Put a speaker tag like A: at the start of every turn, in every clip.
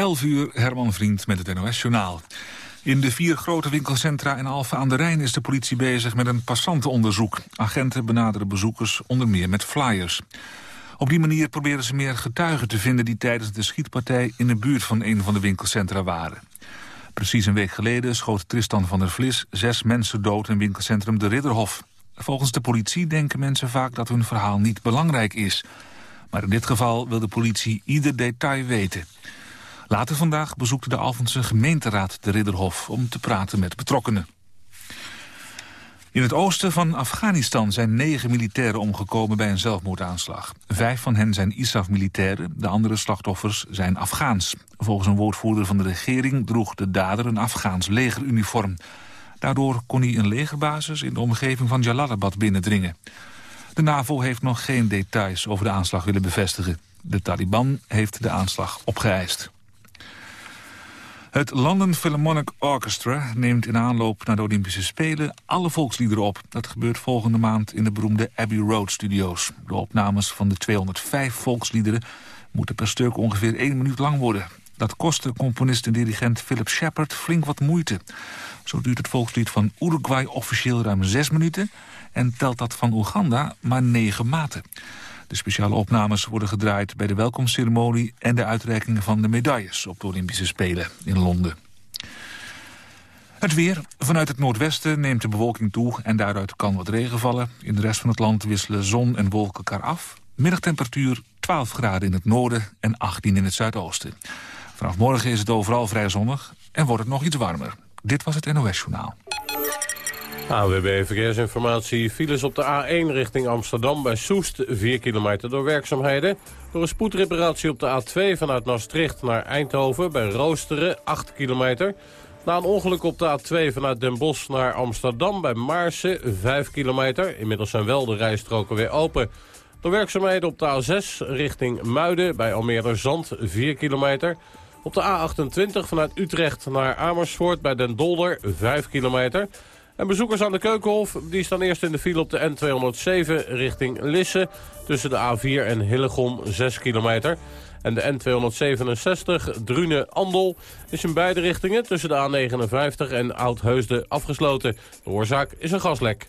A: 11 uur, Herman Vriend met het NOS-journaal. In de vier grote winkelcentra in Alphen aan de Rijn is de politie bezig met een passantenonderzoek. Agenten benaderen bezoekers onder meer met flyers. Op die manier proberen ze meer getuigen te vinden die tijdens de schietpartij in de buurt van een van de winkelcentra waren. Precies een week geleden schoot Tristan van der Vlis zes mensen dood in winkelcentrum De Ridderhof. Volgens de politie denken mensen vaak dat hun verhaal niet belangrijk is. Maar in dit geval wil de politie ieder detail weten. Later vandaag bezoekte de Alphense gemeenteraad de Ridderhof om te praten met betrokkenen. In het oosten van Afghanistan zijn negen militairen omgekomen bij een zelfmoordaanslag. Vijf van hen zijn ISAF-militairen, de andere slachtoffers zijn Afghaans. Volgens een woordvoerder van de regering droeg de dader een Afghaans legeruniform. Daardoor kon hij een legerbasis in de omgeving van Jalalabad binnendringen. De NAVO heeft nog geen details over de aanslag willen bevestigen. De Taliban heeft de aanslag opgeëist. Het London Philharmonic Orchestra neemt in aanloop naar de Olympische Spelen alle volksliederen op. Dat gebeurt volgende maand in de beroemde Abbey Road Studios. De opnames van de 205 volksliederen moeten per stuk ongeveer één minuut lang worden. Dat kostte componist en dirigent Philip Shepard flink wat moeite. Zo duurt het volkslied van Uruguay officieel ruim zes minuten... en telt dat van Oeganda maar negen maten. De speciale opnames worden gedraaid bij de welkomstceremonie... en de uitreikingen van de medailles op de Olympische Spelen in Londen. Het weer. Vanuit het noordwesten neemt de bewolking toe en daaruit kan wat regen vallen. In de rest van het land wisselen zon en wolken elkaar af. Middagtemperatuur 12 graden in het noorden en 18 in het zuidoosten. Vanaf morgen is het overal vrij zonnig en wordt het nog iets warmer. Dit was het NOS Journaal.
B: AWB Verkeersinformatie. Files op de A1 richting Amsterdam bij Soest. 4 kilometer door werkzaamheden. Door een spoedreparatie op de A2 vanuit Maastricht naar Eindhoven bij Roosteren. 8 kilometer. Na een ongeluk op de A2 vanuit Den Bosch naar Amsterdam bij Maarsen. 5 kilometer. Inmiddels zijn wel de rijstroken weer open. Door werkzaamheden op de A6 richting Muiden bij Almere Zand. 4 kilometer. Op de A28 vanuit Utrecht naar Amersfoort bij Den Dolder 5 kilometer. En bezoekers aan de Keukenhof die staan eerst in de file op de N207 richting Lisse... tussen de A4 en Hillegom 6 kilometer. En de N267 Drune-Andel is in beide richtingen tussen de A59 en Oud-Heusden afgesloten. De oorzaak is een gaslek.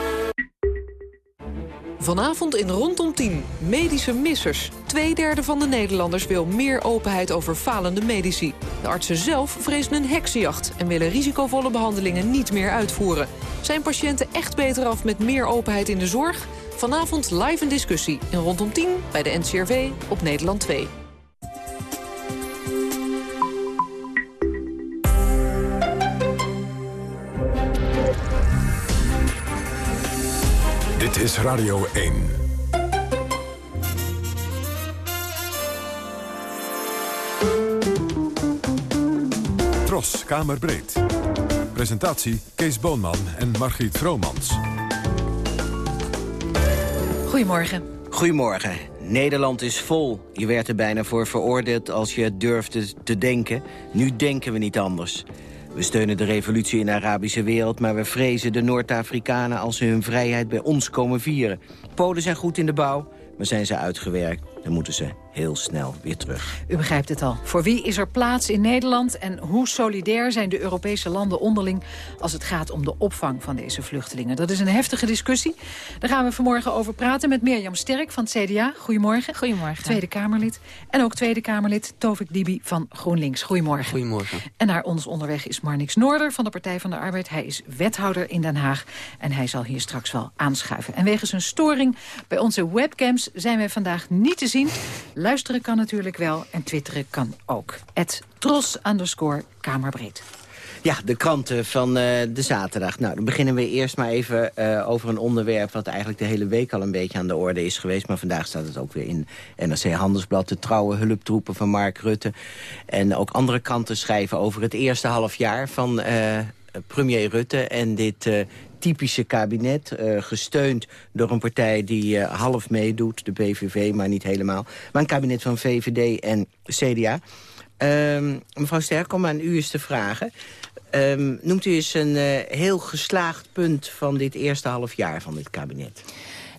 C: Vanavond in Rondom 10. Medische missers. Tweederde van de Nederlanders wil meer openheid over falende medici. De artsen zelf vrezen een heksenjacht... en willen risicovolle behandelingen niet meer uitvoeren. Zijn patiënten echt beter af met meer openheid in de zorg? Vanavond live een discussie in Rondom 10 bij de NCRV op Nederland 2.
D: Dit is Radio 1. Tros, Kamerbreed. Presentatie Kees Boonman en Margriet Vromans.
E: Goedemorgen.
F: Goedemorgen. Nederland is vol. Je werd er bijna voor veroordeeld als je durfde te denken. Nu denken we niet anders. We steunen de revolutie in de Arabische wereld... maar we vrezen de Noord-Afrikanen als ze hun vrijheid bij ons komen vieren. Polen zijn goed in de bouw, maar zijn ze uitgewerkt... dan moeten ze heel snel weer terug.
E: U begrijpt het al. Voor wie is er plaats in Nederland en hoe solidair zijn de Europese landen onderling als het gaat om de opvang van deze vluchtelingen? Dat is een heftige discussie. Daar gaan we vanmorgen over praten met Mirjam Sterk van het CDA. Goedemorgen.
G: Goedemorgen.
E: Tweede Kamerlid. En ook Tweede Kamerlid Tovik Dibi van GroenLinks. Goedemorgen.
G: Goedemorgen.
E: En naar ons onderweg is Marnix Noorder van de Partij van de Arbeid. Hij is wethouder in Den Haag en hij zal hier straks wel aanschuiven. En wegens een storing bij onze webcams zijn wij vandaag niet te zien. Luisteren kan natuurlijk wel en twitteren kan ook. Het tros underscore kamerbreed.
F: Ja, de kranten van uh, de zaterdag. Nou, dan beginnen we eerst maar even uh, over een onderwerp... wat eigenlijk de hele week al een beetje aan de orde is geweest. Maar vandaag staat het ook weer in NRC Handelsblad. De trouwe hulptroepen van Mark Rutte. En ook andere kranten schrijven over het eerste half jaar van uh, premier Rutte... en dit typische kabinet. Uh, gesteund door een partij die uh, half meedoet, de PVV, maar niet helemaal. Maar een kabinet van VVD en CDA. Um, mevrouw Sterk, om aan u eens te vragen. Um, noemt u eens een uh, heel geslaagd punt van dit eerste half jaar van dit kabinet?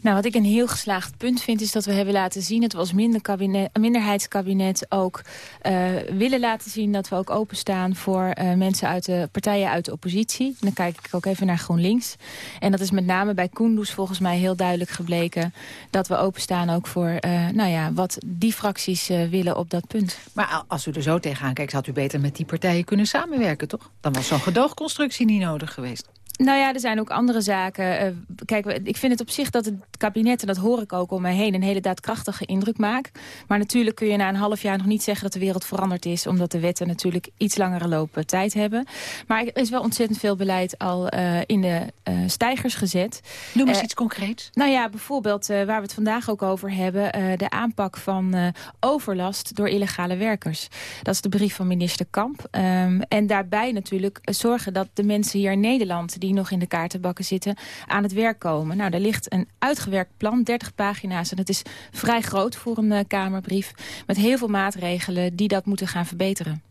G: Nou, wat ik een heel geslaagd punt vind... is dat we hebben laten zien dat we als minder kabinet, minderheidskabinet... ook uh, willen laten zien dat we ook openstaan voor uh, mensen uit de partijen uit de oppositie. dan kijk ik ook even naar GroenLinks. En dat is met name bij Koenders volgens mij heel duidelijk gebleken... dat we openstaan ook voor uh, nou ja, wat die fracties willen op dat punt.
E: Maar als u er zo tegenaan kijkt, had u beter met die partijen kunnen samenwerken, toch? Dan was zo'n gedoogconstructie niet nodig geweest.
G: Nou ja, er zijn ook andere zaken. Uh, kijk, ik vind het op zich dat het kabinet, en dat hoor ik ook om mij heen... een hele daadkrachtige indruk maakt. Maar natuurlijk kun je na een half jaar nog niet zeggen dat de wereld veranderd is... omdat de wetten natuurlijk iets langere lopen tijd hebben. Maar er is wel ontzettend veel beleid al uh, in de uh, stijgers gezet.
E: Noem eens iets concreets.
G: Nou ja, bijvoorbeeld waar we het vandaag ook over hebben... de aanpak van overlast door illegale werkers. Dat is de brief van minister Kamp. Um, en daarbij natuurlijk zorgen dat de mensen hier in Nederland... die nog in de kaartenbakken zitten, aan het werk komen. Nou, daar ligt een uitgewerkt plan, 30 pagina's. En dat is vrij groot voor een uh, Kamerbrief. Met heel veel maatregelen die dat moeten gaan verbeteren.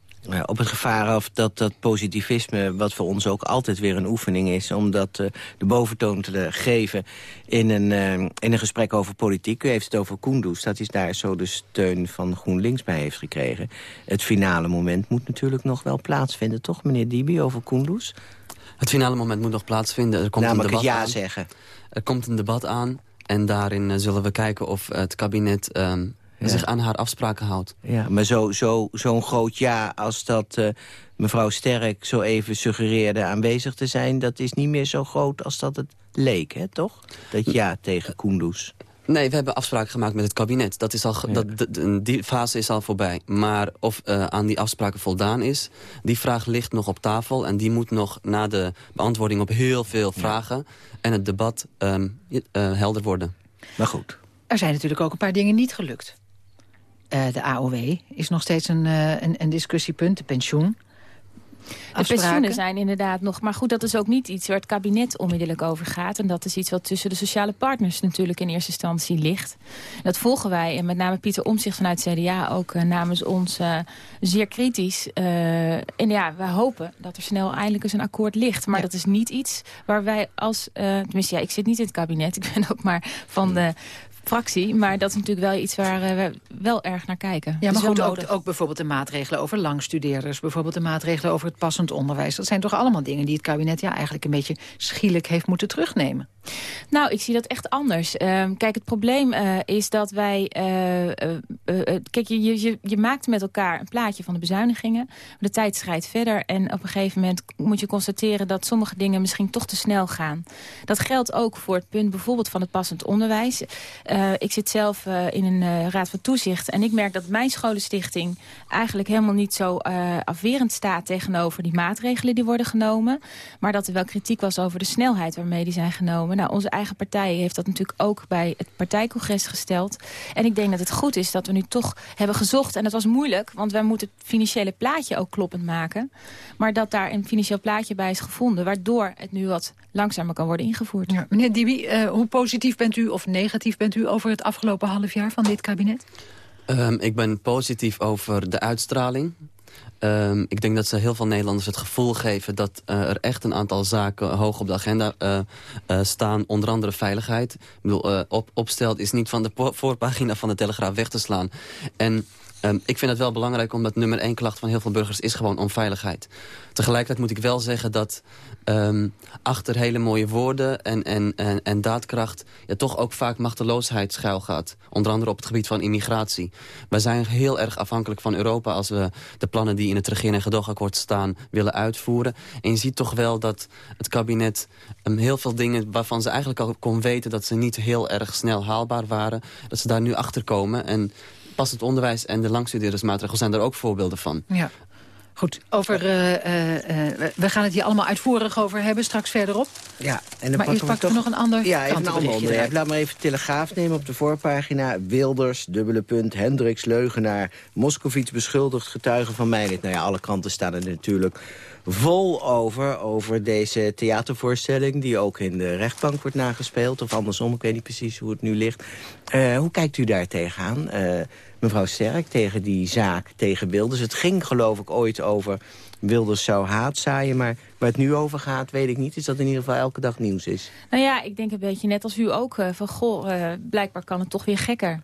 F: Op het gevaar af dat dat positivisme, wat voor ons ook altijd weer een oefening is... om dat uh, de boventoon te geven in een, in een gesprek over politiek. U heeft het over Koendoes, dat is daar zo de steun van GroenLinks bij heeft gekregen. Het finale moment moet natuurlijk nog wel plaatsvinden, toch meneer Dibi, over Koendoes?
H: Het finale moment moet nog plaatsvinden. Er komt
F: Namelijk
H: een debat
F: ja
H: aan.
F: zeggen.
H: Er komt een debat aan en daarin uh, zullen we kijken of het kabinet um, ja. zich aan haar afspraken houdt.
F: Ja, maar zo'n zo, zo groot ja als dat uh, mevrouw Sterk zo even suggereerde aanwezig te zijn... dat is niet meer zo groot als dat het leek, hè, toch? Dat ja tegen Koendoes.
H: Nee, we hebben afspraken gemaakt met het kabinet. Dat is al, ja. dat, die fase is al voorbij. Maar of uh, aan die afspraken voldaan is, die vraag ligt nog op tafel. En die moet nog na de beantwoording op heel veel vragen... Ja. en het debat um, uh, helder worden.
F: Maar goed.
E: Er zijn natuurlijk ook een paar dingen niet gelukt. Uh, de AOW is nog steeds een, een, een discussiepunt, de pensioen.
G: De pensioenen zijn inderdaad nog... Maar goed, dat is ook niet iets waar het kabinet onmiddellijk over gaat. En dat is iets wat tussen de sociale partners natuurlijk in eerste instantie ligt. Dat volgen wij, en met name Pieter Omzicht vanuit CDA ook uh, namens ons uh, zeer kritisch. Uh, en ja, wij hopen dat er snel eindelijk eens een akkoord ligt. Maar ja. dat is niet iets waar wij als... tenminste, ja, ik zit niet in het kabinet. Ik ben ook maar van de, fractie. Maar dat is natuurlijk wel iets waar uh, we wel erg naar kijken.
E: Ja, maar goed, ook, ook, bijvoorbeeld de maatregelen over langstudeerders. Bijvoorbeeld de maatregelen over het passend onderwijs. Dat zijn toch allemaal dingen die het kabinet ja, eigenlijk een beetje schielijk heeft moeten terugnemen.
G: Nou, ik zie dat echt anders. Uh, kijk, het probleem uh, is dat wij... Uh, kijk, je, je, je maakt met elkaar een plaatje van de bezuinigingen. De tijd schrijdt verder en op een gegeven moment moet je constateren... dat sommige dingen misschien toch te snel gaan. Dat geldt ook voor het punt bijvoorbeeld van het passend onderwijs. Ik zit zelf in een raad van toezicht en ik merk dat mijn scholenstichting... eigenlijk helemaal niet zo afwerend staat tegenover die maatregelen die worden genomen. Maar dat er wel kritiek was over de snelheid waarmee die zijn genomen. Nou, onze eigen partij heeft dat natuurlijk ook bij het partijcongres gesteld. En ik denk dat het goed is dat we nu toch hebben gezocht. En dat was moeilijk, want wij moeten het financiële plaatje ook kloppend maken. Maar dat daar een financieel plaatje bij is gevonden... waardoor het nu wat langzamer kan worden ingevoerd.
E: Ja, meneer Dibi, hoe positief bent u of negatief bent u... over het afgelopen half jaar van dit kabinet?
H: Um, ik ben positief over de uitstraling. Um, ik denk dat ze heel veel Nederlanders het gevoel geven... dat uh, er echt een aantal zaken hoog op de agenda uh, uh, staan. Onder andere veiligheid. Ik bedoel, op, opstelt is niet van de voorpagina van de Telegraaf weg te slaan. En um, ik vind het wel belangrijk omdat nummer één klacht van heel veel burgers is gewoon onveiligheid. Tegelijkertijd moet ik wel zeggen dat um, achter hele mooie woorden en, en, en, en daadkracht... Ja, toch ook vaak machteloosheid schuil gaat. Onder andere op het gebied van immigratie. Wij zijn heel erg afhankelijk van Europa... als we de plannen die in het regeer- en gedoogakkoord staan willen uitvoeren. En je ziet toch wel dat het kabinet um, heel veel dingen... waarvan ze eigenlijk al kon weten dat ze niet heel erg snel haalbaar waren... dat ze daar nu achter komen. En pas het onderwijs en de langstudeerdersmaatregelen zijn er ook voorbeelden van.
E: Ja. Goed, over, uh, uh, we gaan het hier allemaal uitvoerig over hebben, straks verderop.
F: Ja,
E: en dan maar eerst pakken we nog een ander
F: Ja, even een ander onderwerp. Laat maar even Telegraaf nemen op de voorpagina. Wilders, dubbele punt, Hendricks, leugenaar. Moskovits beschuldigd, getuige van Meijnet. Nou ja, alle kranten staan er natuurlijk vol over. Over deze theatervoorstelling die ook in de rechtbank wordt nagespeeld. Of andersom, ik weet niet precies hoe het nu ligt. Hoe kijkt u daar tegenaan? Mevrouw Sterk tegen die zaak tegen Wilders. Het ging geloof ik ooit over Wilders zou haat zaaien... maar waar het nu over gaat, weet ik niet. Is dat in ieder geval elke dag nieuws is?
G: Nou ja, ik denk een beetje net als u ook. Uh, van goh, uh, blijkbaar kan het toch weer gekker.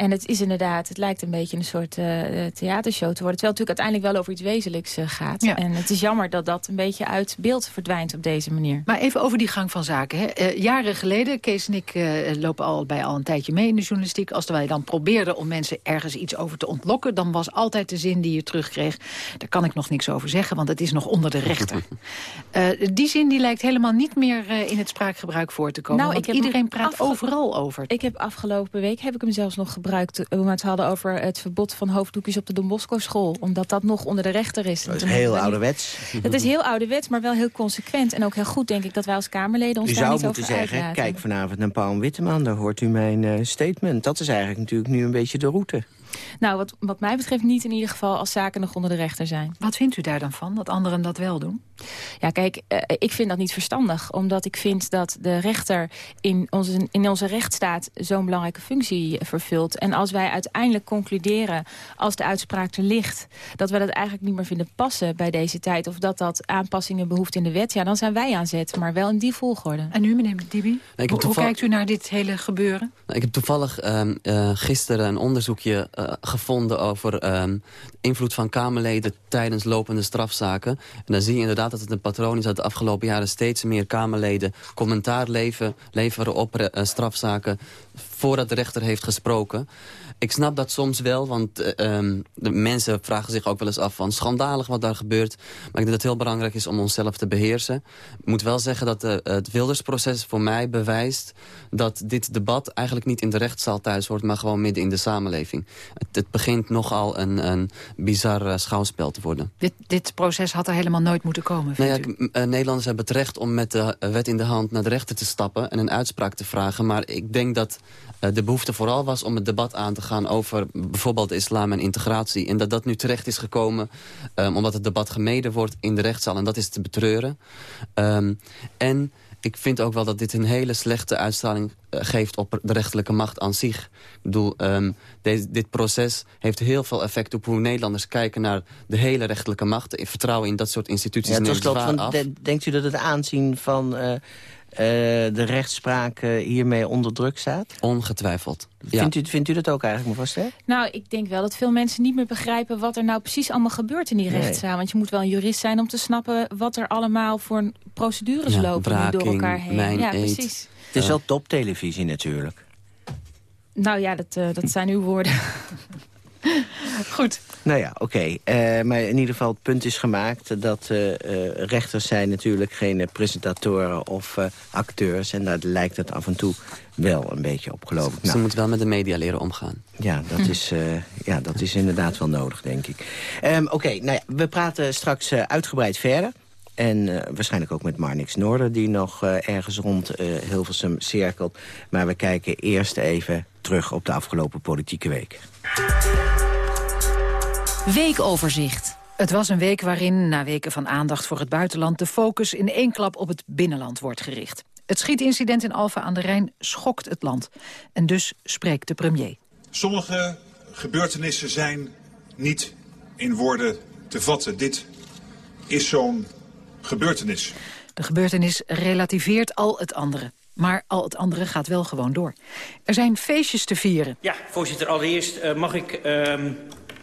G: En het is inderdaad, het lijkt een beetje een soort uh, theatershow te worden. Terwijl het natuurlijk uiteindelijk wel over iets wezenlijks uh, gaat. Ja. En het is jammer dat dat een beetje uit beeld verdwijnt op deze manier.
E: Maar even over die gang van zaken. Hè. Uh, jaren geleden, Kees en ik lopen al bij al een tijdje mee in de journalistiek. Als wij dan probeerden om mensen ergens iets over te ontlokken... dan was altijd de zin die je terugkreeg... daar kan ik nog niks over zeggen, want het is nog onder de rechter. die zin die lijkt helemaal niet meer in het spraakgebruik voor te komen. Nou, want iedereen praat overal over.
G: Ik heb afgelopen week heb ik hem zelfs nog gebruikt gebruikt toen we het hadden over het verbod van hoofddoekjes op de Don Bosco school. Omdat dat nog onder de rechter is.
F: Dat is heel ouderwets.
G: Het is heel ouderwets, maar wel heel consequent. En ook heel goed, denk ik, dat wij als Kamerleden ons u daar niet over
F: U zou moeten zeggen, kijk vanavond naar Paul Witteman, daar hoort u mijn uh, statement. Dat is eigenlijk natuurlijk nu een beetje de route.
G: Nou, wat, wat mij betreft niet in ieder geval als zaken nog onder de rechter zijn.
E: Wat vindt u daar dan van, dat anderen dat wel doen?
G: Ja, kijk, uh, ik vind dat niet verstandig. Omdat ik vind dat de rechter in onze, in onze rechtsstaat zo'n belangrijke functie vervult. En als wij uiteindelijk concluderen, als de uitspraak er ligt... dat we dat eigenlijk niet meer vinden passen bij deze tijd... of dat dat aanpassingen behoeft in de wet, ja, dan zijn wij aan zet. Maar wel in die volgorde.
E: En nu, meneer Dibi, hoe, hoe, kijkt u naar dit hele gebeuren?
H: Nou, ik heb toevallig uh, uh, gisteren een onderzoekje uh, gevonden over um, invloed van Kamerleden tijdens lopende strafzaken. En dan zie je inderdaad dat het een patroon is dat de afgelopen jaren steeds meer Kamerleden commentaar leveren op uh, strafzaken voordat de rechter heeft gesproken. Ik snap dat soms wel, want uh, um, de mensen vragen zich ook wel eens af van schandalig wat daar gebeurt. Maar ik denk dat het heel belangrijk is om onszelf te beheersen. Ik moet wel zeggen dat uh, het Wildersproces voor mij bewijst dat dit debat eigenlijk niet in de rechtszaal thuis hoort, maar gewoon midden in de samenleving. Het, het begint nogal een, een bizar uh, schouwspel te worden.
E: Dit, dit proces had er helemaal nooit moeten komen,
H: nou ja, Nederlanders hebben het recht om met de wet in de hand naar de rechter te stappen en een uitspraak te vragen. Maar ik denk dat de behoefte vooral was om het debat aan te gaan over bijvoorbeeld islam en integratie. En dat dat nu terecht is gekomen um, omdat het debat gemeden wordt in de rechtszaal. En dat is te betreuren. Um, en ik vind ook wel dat dit een hele slechte uitstraling uh, geeft op de rechterlijke macht aan zich. Ik bedoel, um, deze, dit proces heeft heel veel effect op hoe Nederlanders kijken naar de hele rechterlijke macht. Vertrouwen in dat soort instituties ja, neemt zwaar af.
F: Denkt u dat het aanzien van... Uh, de rechtspraak uh, hiermee onder druk staat?
H: Ongetwijfeld.
F: Ja. Vindt, u, vindt u dat ook eigenlijk, mevrouw Ster?
G: Nou, ik denk wel dat veel mensen niet meer begrijpen... wat er nou precies allemaal gebeurt in die nee. rechtszaal. Want je moet wel een jurist zijn om te snappen... wat er allemaal voor procedures ja, lopen braking, door elkaar heen. Ja,
F: eet. precies. Het is wel toptelevisie natuurlijk.
G: Nou ja, dat, uh, dat zijn uw woorden.
E: Goed.
F: Nou ja, oké. Okay. Uh, maar in ieder geval het punt is gemaakt... dat uh, uh, rechters zijn natuurlijk geen presentatoren of acteurs. En daar lijkt het af en toe wel een beetje op, geloof ik.
H: Ze, nou, moeten wel met de media leren omgaan.
F: Ja, dat, hm. is, ja, dat is inderdaad wel nodig, denk ik. Um, oké, okay, nou ja, we praten straks uitgebreid verder. En uh, waarschijnlijk ook met Marnix Noorder... die nog uh, ergens rond uh, Hilversum cirkelt. Maar we kijken eerst even terug op de afgelopen politieke week.
I: Weekoverzicht.
E: Het was een week waarin, na weken van aandacht voor het buitenland... de focus in één klap op het binnenland wordt gericht. Het schietincident in Alfa aan de Rijn schokt het land. En dus spreekt de premier.
J: Sommige gebeurtenissen zijn niet in woorden te vatten. Dit is zo'n gebeurtenis.
E: De gebeurtenis relativeert al het andere. Maar al het andere gaat wel gewoon door. Er zijn feestjes te vieren.
K: Ja, voorzitter, allereerst uh, mag ik uh,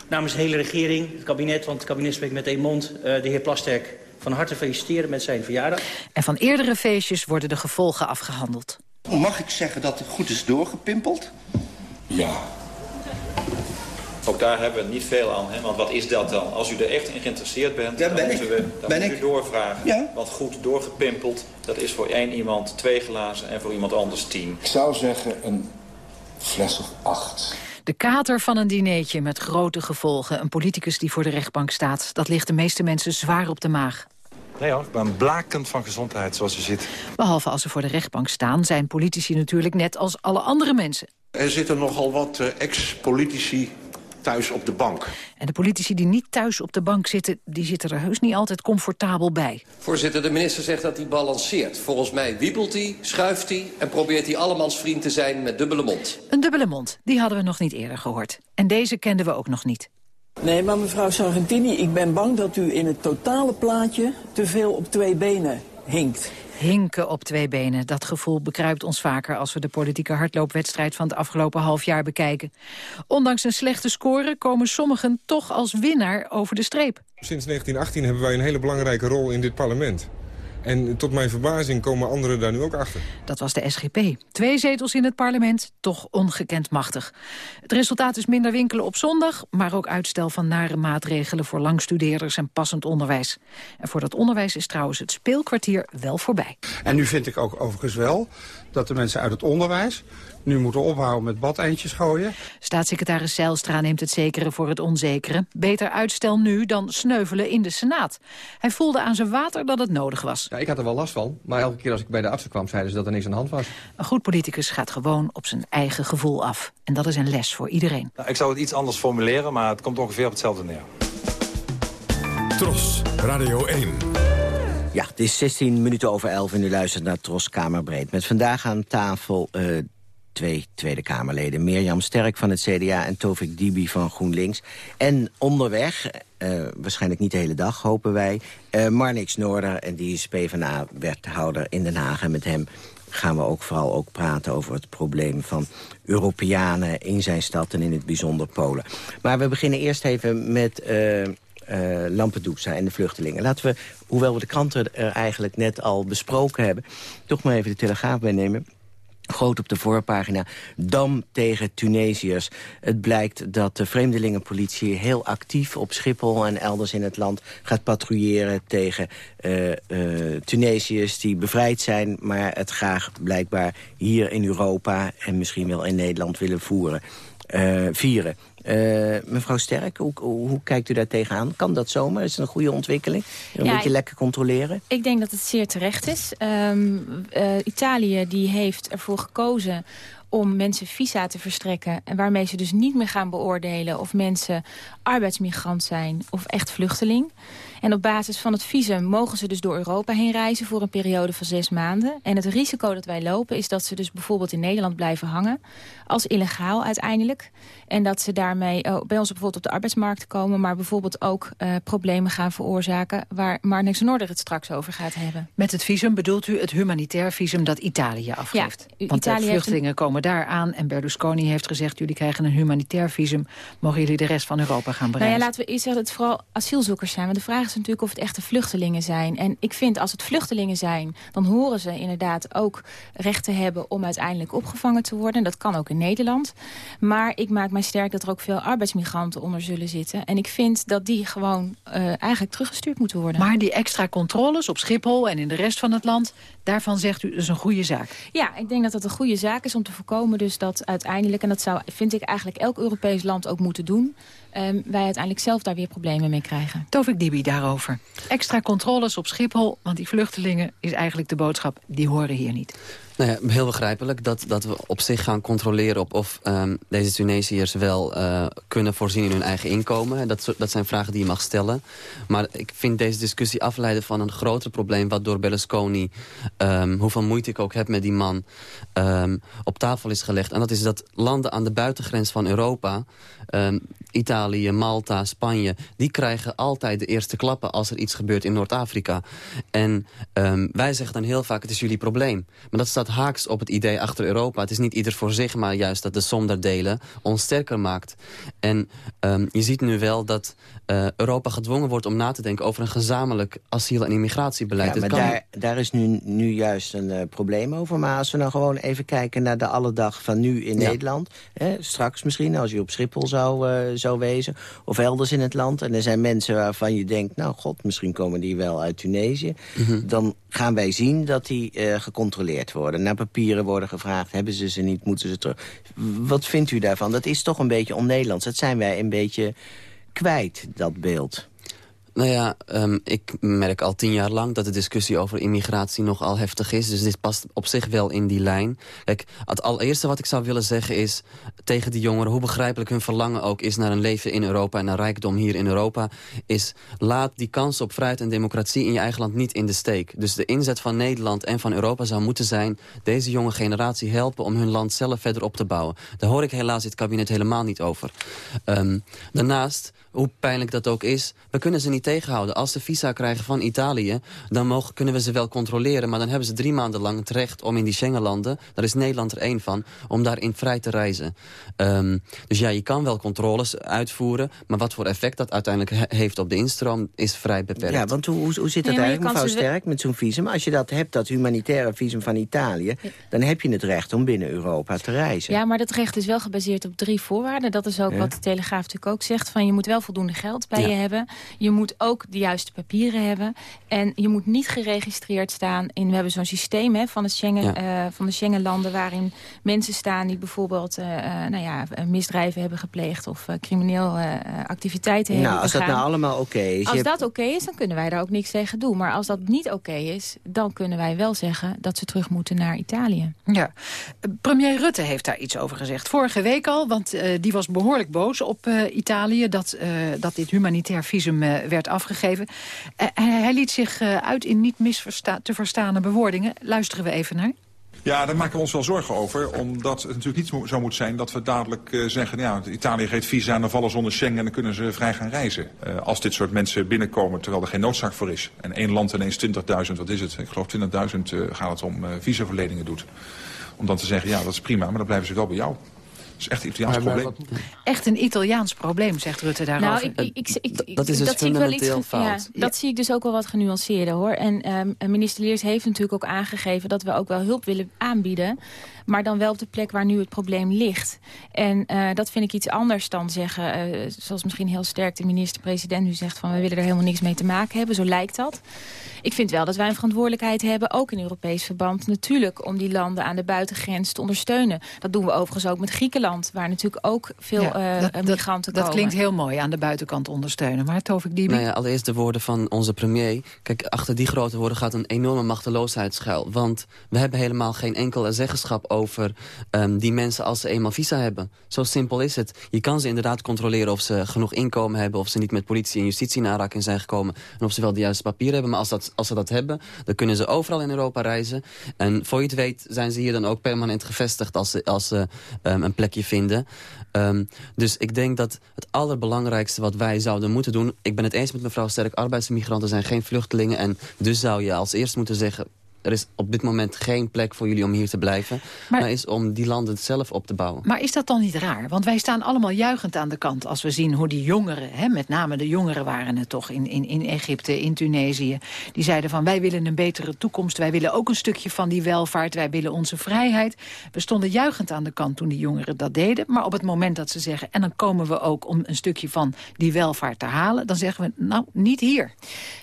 K: namens de hele regering, het kabinet... want het kabinet spreekt met één mond, uh, de heer Plasterk van harte feliciteren met zijn verjaardag.
E: En van eerdere feestjes worden de gevolgen afgehandeld.
L: Mag ik zeggen dat het goed is doorgepimpeld?
J: Ja,
M: ook daar hebben we niet veel aan. Hè? Want wat is dat dan? Als u er echt in geïnteresseerd bent,
L: ja,
M: dan moeten we dan
L: ben
M: moet
L: ik.
M: u doorvragen.
L: Ja.
M: Want goed doorgepimpeld, dat is voor één iemand twee glazen en voor iemand anders tien.
J: Ik zou zeggen een fles of acht.
E: De kater van een dineetje met grote gevolgen. Een politicus die voor de rechtbank staat. Dat ligt de meeste mensen zwaar op de maag.
N: Nee hoor, ik ben blakend van gezondheid zoals u ziet.
E: Behalve als ze voor de rechtbank staan... zijn politici natuurlijk net als alle andere mensen.
O: Er zitten nogal wat uh, ex-politici thuis op de bank.
E: En de politici die niet thuis op de bank zitten... die zitten er heus niet altijd comfortabel bij.
P: Voorzitter, de minister zegt dat hij balanceert. Volgens mij wiebelt hij, schuift hij... en probeert hij allemans vriend te zijn met dubbele mond.
E: Een dubbele mond, die hadden we nog niet eerder gehoord. En deze kenden we ook nog niet.
Q: Nee, maar mevrouw Sargentini, ik ben bang dat u in het totale plaatje... te veel op twee benen hinkt.
E: Hinken op twee benen, dat gevoel bekruipt ons vaker... als we de politieke hardloopwedstrijd van het afgelopen half jaar bekijken. Ondanks een slechte score komen sommigen toch als winnaar over de streep.
R: Sinds 1918 hebben wij een hele belangrijke rol in dit parlement. En tot mijn verbazing komen anderen daar nu ook achter.
E: Dat was de SGP. Twee zetels in het parlement, toch ongekend machtig. Het resultaat is minder winkelen op zondag... maar ook uitstel van nare maatregelen voor langstudeerders en passend onderwijs. En voor dat onderwijs is trouwens het speelkwartier wel voorbij.
S: En nu vind ik ook overigens wel dat de mensen uit het onderwijs nu moeten ophouden met badeintjes gooien.
E: Staatssecretaris Zijlstra neemt het zekere voor het onzekere. Beter uitstel nu dan sneuvelen in de Senaat. Hij voelde aan zijn water dat het nodig was.
T: Ja, ik had er wel last van, maar elke keer als ik bij de artsen kwam... zeiden ze dat er niks aan de hand was.
E: Een goed politicus gaat gewoon op zijn eigen gevoel af. En dat is een les voor iedereen.
N: Nou, ik zou het iets anders formuleren, maar het komt ongeveer op hetzelfde neer.
D: Tros, Radio 1.
F: Ja, het is 16 minuten over 11 en u luistert naar Tros Kamerbreed. Met vandaag aan tafel uh, twee Tweede Kamerleden. Mirjam Sterk van het CDA en Tovik Dibi van GroenLinks. En onderweg, uh, waarschijnlijk niet de hele dag, hopen wij... Uh, Marnix Noorder, en die is PvdA-wethouder in Den Haag. En met hem gaan we ook vooral ook praten over het probleem van Europeanen in zijn stad en in het bijzonder Polen. Maar we beginnen eerst even met... Uh, uh, Lampedusa en de vluchtelingen. Laten we, hoewel we de kranten er eigenlijk net al besproken hebben... toch maar even de Telegraaf meenemen. Groot op de voorpagina, Dam tegen Tunesiërs. Het blijkt dat de vreemdelingenpolitie heel actief op Schiphol... en elders in het land gaat patrouilleren tegen uh, uh, Tunesiërs die bevrijd zijn... maar het graag blijkbaar hier in Europa en misschien wel in Nederland willen voeren, vieren. Uh, mevrouw Sterk, hoe, hoe, kijkt u daar tegenaan? Kan dat zomaar? Is het een goede ontwikkeling? Een ja, beetje lekker controleren?
G: Ik denk dat het zeer terecht is. Um, uh, Italië die heeft ervoor gekozen om mensen visa te verstrekken... en waarmee ze dus niet meer gaan beoordelen... of mensen arbeidsmigrant zijn of echt vluchteling. En op basis van het visum mogen ze dus door Europa heen reizen... voor een periode van zes maanden. En het risico dat wij lopen is dat ze dus bijvoorbeeld in Nederland blijven hangen... als illegaal uiteindelijk. En dat ze daarmee oh, bij ons bijvoorbeeld op de arbeidsmarkt komen... maar bijvoorbeeld ook uh, problemen gaan veroorzaken... waar Marnix Noorder het straks over gaat hebben.
E: Met het visum bedoelt u het humanitair visum dat Italië afgeeft? Ja, Want Italië de vluchtelingen een... komen daar aan en Berlusconi heeft gezegd... jullie krijgen een humanitair visum, mogen jullie de rest van Europa gaan bereiken?
G: Nou ja, laten we eerst zeggen dat het vooral asielzoekers zijn. Want de vraag is natuurlijk of het echte vluchtelingen zijn. En ik vind als het vluchtelingen zijn, dan horen ze inderdaad ook recht te hebben... om uiteindelijk opgevangen te worden. Dat kan ook in Nederland. Maar ik maak mij sterk dat er ook veel arbeidsmigranten onder zullen zitten. En ik vind dat die gewoon uh, eigenlijk teruggestuurd moeten worden.
E: Maar die extra controles op Schiphol en in de rest van het land... daarvan zegt u, dat is een goede zaak.
G: Ja, ik denk dat dat een goede zaak is om te voorkomen dus dat uiteindelijk... en dat zou, vind ik eigenlijk elk Europees land ook moeten doen um, wij uiteindelijk zelf daar weer problemen mee krijgen.
E: Tovik Dibi daarover. Extra controles op Schiphol, want die vluchtelingen is eigenlijk de boodschap, die horen hier niet.
H: Nou ja, heel begrijpelijk dat, dat we op zich gaan controleren op of um, deze Tunesiërs wel uh, kunnen voorzien in hun eigen inkomen. Dat, dat zijn vragen die je mag stellen. Maar ik vind deze discussie afleiden van een groter probleem wat door Berlusconi, um, hoeveel moeite ik ook heb met die man, um, op tafel is gelegd. En dat is dat landen aan de buitengrens van Europa, Italië, Malta, Spanje, die krijgen altijd de eerste klappen als er iets gebeurt in Noord-Afrika. En wij zeggen dan heel vaak, het is jullie probleem. Maar dat staat haaks op het idee achter Europa. Het is niet ieder voor zich, maar juist dat de som der delen ons sterker maakt. En um, je ziet nu wel dat uh, Europa gedwongen wordt om na te denken... over een gezamenlijk asiel- en immigratiebeleid.
F: Ja, maar kan... daar, daar is nu, nu juist een uh, probleem over. Maar als we nou gewoon even kijken naar de alledag van nu in ja. Nederland... Hè, straks misschien, als je op Schiphol zou, uh, zou wezen... of elders in het land, en er zijn mensen waarvan je denkt... nou god, misschien komen die wel uit Tunesië... Mm -hmm. dan gaan wij zien dat die gecontroleerd worden worden naar papieren worden gevraagd. Hebben ze ze niet, moeten ze terug. Wat vindt u daarvan? Dat is toch een beetje on-Nederlands. Dat zijn wij een beetje kwijt, dat beeld.
H: Nou ja, um, ik merk al tien jaar lang dat de discussie over immigratie nogal heftig is. Dus dit past op zich wel in die lijn. Kijk, het allereerste wat ik zou willen zeggen is tegen die jongeren... hoe begrijpelijk hun verlangen ook is naar een leven in Europa... en naar rijkdom hier in Europa... is laat die kans op vrijheid en democratie in je eigen land niet in de steek. Dus de inzet van Nederland en van Europa zou moeten zijn... deze jonge generatie helpen om hun land zelf verder op te bouwen. Daar hoor ik helaas dit kabinet helemaal niet over. Um, daarnaast hoe pijnlijk dat ook is, we kunnen ze niet tegenhouden. Als ze visa krijgen van Italië, dan mogen, kunnen we ze wel controleren... maar dan hebben ze drie maanden lang het recht om in die Schengenlanden... daar is Nederland er één van, om daarin vrij te reizen. Um, dus ja, je kan wel controles uitvoeren... maar wat voor effect dat uiteindelijk heeft op de instroom is vrij beperkt.
F: Ja, want hoe, hoe zit dat nee, eigenlijk, mevrouw Sterk, met zo'n visum? Als je dat hebt, dat humanitaire visum van Italië... dan heb je het recht om binnen Europa te reizen.
G: Ja, maar dat recht is wel gebaseerd op drie voorwaarden. Dat is ook wat de Telegraaf natuurlijk ook zegt. Van je moet wel voldoende geld bij je hebben. Je moet ook de juiste papieren hebben. En je moet niet geregistreerd staan in... We hebben zo'n systeem hè, van, de Schengen, uh, van de Schengenlanden... waarin mensen staan die bijvoorbeeld uh, nou ja, misdrijven hebben gepleegd... of crimineel activiteiten
F: nou,
G: hebben
F: als dat nou allemaal oké is...
G: Als dat oké is, dan kunnen wij daar ook niks tegen doen. Maar als dat niet oké is, dan kunnen wij wel zeggen... dat ze terug moeten naar Italië.
E: Ja, premier Rutte heeft daar iets over gezegd. Vorige week al, want die was behoorlijk boos op Italië... dat dat dit humanitair visum eh, werd afgegeven. Uh, hij liet zich uit in niet misversta te verstaande bewoordingen. Luisteren we even naar.
J: Ja, daar maken we ons wel zorgen over. Omdat het natuurlijk niet zo moet zijn dat we dadelijk zeggen... ja, Italië geeft visa en dan vallen ze onder Schengen... en dan kunnen ze vrij gaan reizen. Als dit soort mensen binnenkomen terwijl er geen noodzaak voor is... en één land ineens 20.000, wat is het? Ik geloof 20.000 uh, gaat het om visaverleningen doet. Om dan te zeggen, ja, dat is prima, maar dan blijven ze wel bij jou. Dat is echt een Italiaans probleem.
E: Echt een Italiaans probleem, zegt Rutte daarover.
G: Nou, ik, ik, ik,
H: dat is dus dat fundamenteel fout. Ja,
G: dat zie ik dus ook wel wat genuanceerder, hoor. En um, minister Leers heeft natuurlijk ook aangegeven... dat we ook wel hulp willen aanbieden maar dan wel op de plek waar nu het probleem ligt. En uh, dat vind ik iets anders dan zeggen, uh, zoals misschien heel sterk de minister-president nu zegt... van we willen er helemaal niks mee te maken hebben, zo lijkt dat. Ik vind wel dat wij een verantwoordelijkheid hebben, ook in Europees verband... natuurlijk om die landen aan de buitengrens te ondersteunen. Dat doen we overigens ook met Griekenland, waar natuurlijk ook veel ja, uh, dat, migranten
E: dat,
G: komen.
E: Dat klinkt heel mooi, aan de buitenkant ondersteunen. Maar Tovik Dibi?
H: Nou ja, allereerst de woorden van onze premier. Kijk, achter die grote woorden gaat een enorme machteloosheid schuil. Want we hebben helemaal geen enkel zeggenschap over um, die mensen als ze eenmaal visa hebben. Zo simpel is het. Je kan ze inderdaad controleren of ze genoeg inkomen hebben... of ze niet met politie en justitie in aanraking zijn gekomen... en of ze wel de juiste papieren hebben. Maar als, dat, als ze dat hebben, dan kunnen ze overal in Europa reizen. En voor je het weet zijn ze hier dan ook permanent gevestigd... als ze, als ze um, een plekje vinden. Um, dus ik denk dat het allerbelangrijkste wat wij zouden moeten doen... ik ben het eens met mevrouw Sterk, arbeidsmigranten zijn geen vluchtelingen... en dus zou je als eerst moeten zeggen er is op dit moment geen plek voor jullie om hier te blijven. Maar, maar, is om die landen zelf op te bouwen.
E: Maar is dat dan niet raar? Want wij staan allemaal juichend aan de kant als we zien hoe die jongeren... Hè, met name de jongeren waren het toch in, in, in Egypte, in Tunesië... die zeiden van wij willen een betere toekomst. Wij willen ook een stukje van die welvaart. Wij willen onze vrijheid. We stonden juichend aan de kant toen die jongeren dat deden. Maar op het moment dat ze zeggen... en dan komen we ook om een stukje van die welvaart te halen... dan zeggen we nou, niet hier.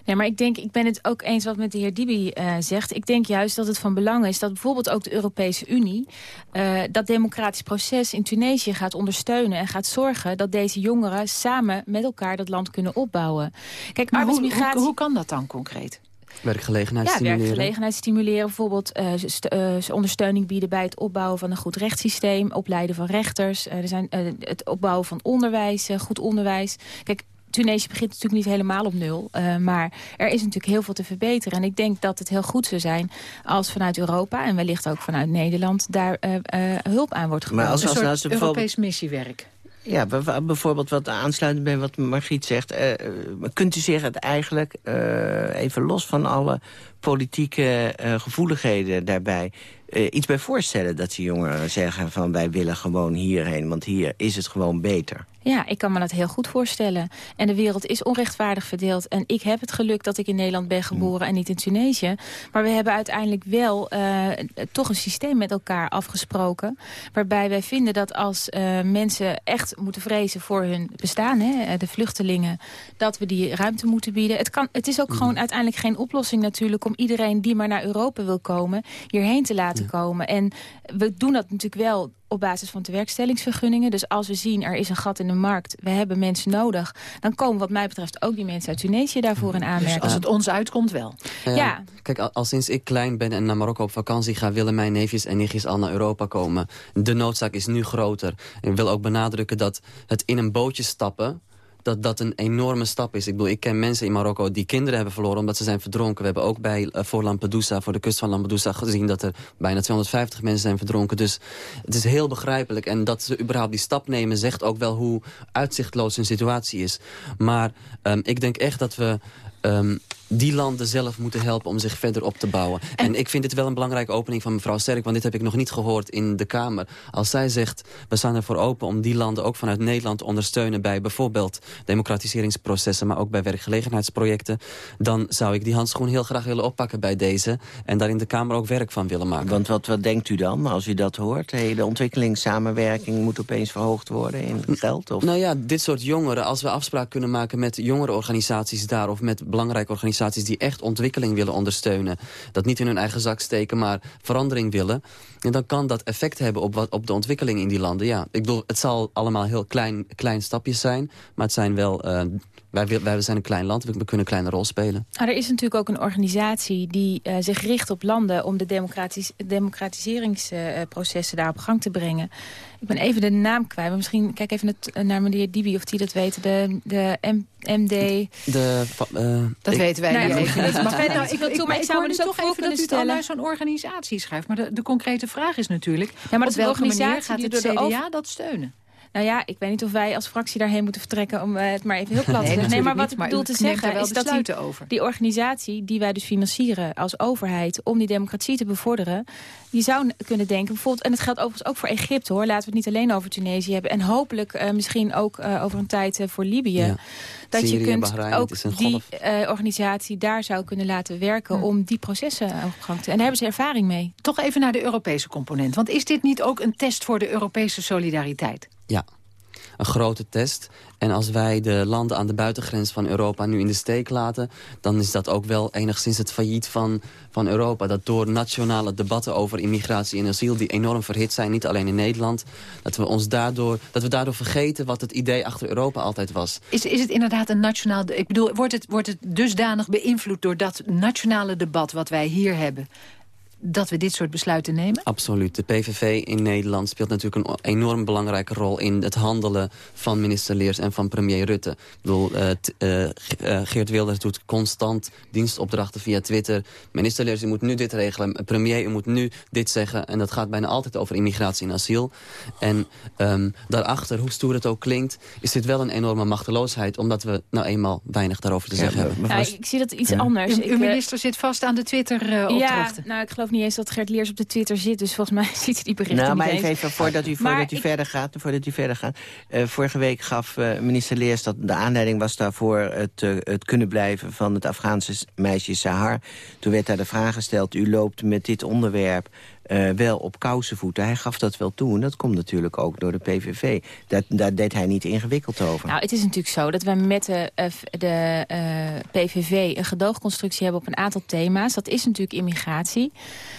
G: Nee, maar ik denk, ik ben het ook eens wat met de heer Dibi uh, zegt... Ik denk juist dat het van belang is dat bijvoorbeeld ook de Europese Unie... Uh, dat democratisch proces in Tunesië gaat ondersteunen... en gaat zorgen dat deze jongeren samen met elkaar dat land kunnen opbouwen.
E: Kijk, maar arbeidsmigratie... Hoe, hoe, hoe kan dat dan concreet?
H: Werkgelegenheid
G: ja,
H: stimuleren.
G: werkgelegenheid stimuleren. Bijvoorbeeld uh, uh, ondersteuning bieden bij het opbouwen van een goed rechtssysteem. Opleiden van rechters. Uh, er zijn, het opbouwen van onderwijs, goed onderwijs. Kijk, Tunesië begint natuurlijk niet helemaal op nul. Uh, maar er is natuurlijk heel veel te verbeteren. En ik denk dat het heel goed zou zijn als vanuit Europa... en wellicht ook vanuit Nederland daar uh, uh, hulp aan wordt geboden.
E: Maar als, als, als, als Europees missiewerk.
F: Ja, bijvoorbeeld wat aansluitend bij wat Margriet zegt. Uh, kunt u zich het eigenlijk, uh, even los van alle politieke uh, gevoeligheden daarbij... iets bij voorstellen dat die jongeren zeggen van wij willen gewoon hierheen... want hier is het gewoon beter.
G: Ja, ik kan me dat heel goed voorstellen. En de wereld is onrechtvaardig verdeeld. En ik heb het geluk dat ik in Nederland ben geboren en niet in Tunesië. Maar we hebben uiteindelijk wel uh, toch een systeem met elkaar afgesproken. Waarbij wij vinden dat als uh, mensen echt moeten vrezen voor hun bestaan... Hè, de vluchtelingen, dat we die ruimte moeten bieden. Het, kan, het is ook gewoon uiteindelijk geen oplossing natuurlijk... om iedereen die maar naar Europa wil komen hierheen te laten te komen. En we doen dat natuurlijk wel op basis van tewerkstellingsvergunningen. Dus als we zien er is een gat in de markt, we hebben mensen nodig... dan komen wat mij betreft ook die mensen uit Tunesië daarvoor in
E: Dus
G: aanmerking.
E: als het ons uitkomt wel.
H: Ja,
G: Ja.
H: Kijk, al, al sinds ik klein ben en naar Marokko op vakantie ga... willen mijn neefjes en nichtjes al naar Europa komen. De noodzaak is nu groter. En ik wil ook benadrukken dat het in een bootje stappen dat dat een enorme stap is. Ik bedoel, ik ken mensen in Marokko die kinderen hebben verloren... omdat ze zijn verdronken. We hebben ook bij, eh, voor Lampedusa, voor de kust van Lampedusa gezien... dat er bijna 250 mensen zijn verdronken. Dus het is heel begrijpelijk. En dat ze überhaupt die stap nemen... zegt ook wel hoe uitzichtloos hun situatie is. Maar ehm, ik denk echt dat we... ehm, die landen zelf moeten helpen om zich verder op te bouwen. En, ik vind dit wel een belangrijke opening van mevrouw Sterk... want dit heb ik nog niet gehoord in de Kamer. Als zij zegt, we staan ervoor open om die landen ook vanuit Nederland te ondersteunen... bij bijvoorbeeld democratiseringsprocessen... maar ook bij werkgelegenheidsprojecten... dan zou ik die handschoen heel graag willen oppakken bij deze... en daar in de Kamer ook werk van willen maken.
F: Want wat, wat denkt u dan als u dat hoort? Hey, de ontwikkelingssamenwerking moet opeens verhoogd worden in geld? Of?
H: Nou ja, dit soort jongeren, als we afspraak kunnen maken met jongerenorganisaties daar... of met belangrijke organisaties die echt ontwikkeling willen ondersteunen... dat niet in hun eigen zak steken, maar verandering willen... En dan kan dat effect hebben op, wat, op de ontwikkeling in die landen. Ja, ik bedoel, het zal allemaal heel klein, klein stapjes zijn... maar het zijn wel... eh, wij, wij zijn een klein land, we, we kunnen een kleine rol spelen.
G: Nou, er is natuurlijk ook een organisatie die eh, zich richt op landen... om de democratis democratiseringsprocessen daar op gang te brengen. Ik ben even de naam kwijt. Maar misschien kijk even het- eh, naar meneer Dibi of die dat weet. De, de M- MD...
H: De, eh,
E: Dat
H: ik-
E: weten wij
G: Nou
E: niet. even.
G: Maar
E: Maar
G: verder,
E: nou,
G: ik wil toe, maar ik zou me dus
E: toch
G: voor
E: even
G: kunnen
E: dat u het al
G: stellen.
E: naar zo'n organisatie schrijft. Maar de, de concrete vraag is natuurlijk...
G: Ja, maar
E: op
G: dat
E: welke manier
G: organisatie
E: gaat
G: die
E: het
G: door de
E: CDA dat steunen?
G: Nou ja, ik weet niet of wij als fractie daarheen moeten vertrekken... om eh, het maar even heel plat te zeggen. Nee, maar wat ik bedoel te zeggen is dat die,
E: over.
G: die organisatie die wij dus financieren als overheid... om die democratie te bevorderen... die zou kunnen denken, bijvoorbeeld... en het geldt overigens ook voor Egypte, hoor. Laten we het niet alleen over Tunesië hebben. En hopelijk eh, misschien ook eh, over een tijd voor Libië.
H: Ja.
G: Dat
H: Syrië,
G: je kunt
H: Bahrein,
G: ook die eh, organisatie daar zou kunnen laten werken... om die processen op gang te... En daar hebben ze ervaring mee.
E: Toch even naar de Europese component. Want is dit niet ook een test voor de Europese solidariteit?
H: Ja, een grote test. En als wij de landen aan de buitengrens van Europa nu in de steek laten... dan is dat ook wel enigszins het failliet van, van Europa. Dat door nationale debatten over immigratie en asiel... die enorm verhit zijn, niet alleen in Nederland... dat we, ons daardoor, dat we daardoor vergeten wat het idee achter Europa altijd was.
E: Is, is het inderdaad een nationaal... Ik bedoel, wordt het, wordt het dusdanig beïnvloed door dat nationale debat wat wij hier hebben... dat we dit soort besluiten nemen?
H: Absoluut. De PVV in Nederland speelt natuurlijk een enorm belangrijke rol... in het handelen van minister Leers en van premier Rutte. Ik bedoel, eh, eh, eh, Geert Wilders doet constant dienstopdrachten via Twitter. Minister Leers, u moet nu dit regelen. Premier, u moet nu dit zeggen. En dat gaat bijna altijd over immigratie en asiel. En ehm, daarachter, hoe stoer het ook klinkt... is dit wel een enorme machteloosheid... omdat we nou eenmaal weinig daarover te zeggen hebben.
G: Ik zie dat iets anders.
E: Uw,
G: Ik,
E: minister zit vast aan de
G: ja,
E: Twitter-opdrachten.
G: nou, ik geloof niet eens dat Gert Leers op de Twitter zit. Dus volgens mij ziet hij die berichten
F: Nou, maar
G: niet
F: even,
G: eens.
F: voordat u, voordat u
G: ik-
F: verder gaat. Voordat u verder gaat. Eh, vorige week gaf eh, minister Leers dat de aanleiding was daarvoor... Het, eh, het kunnen blijven van het Afghaanse meisje Sahar. Toen werd daar de vraag gesteld... u loopt met dit onderwerp eh, wel op kousenvoeten. Hij gaf dat wel toe. En dat komt natuurlijk ook door de PVV. Dat, daar deed hij niet ingewikkeld over.
G: Nou, het is natuurlijk zo dat we met de, eh, de eh, PVV een gedoogconstructie hebben op een aantal thema's. Dat is natuurlijk immigratie.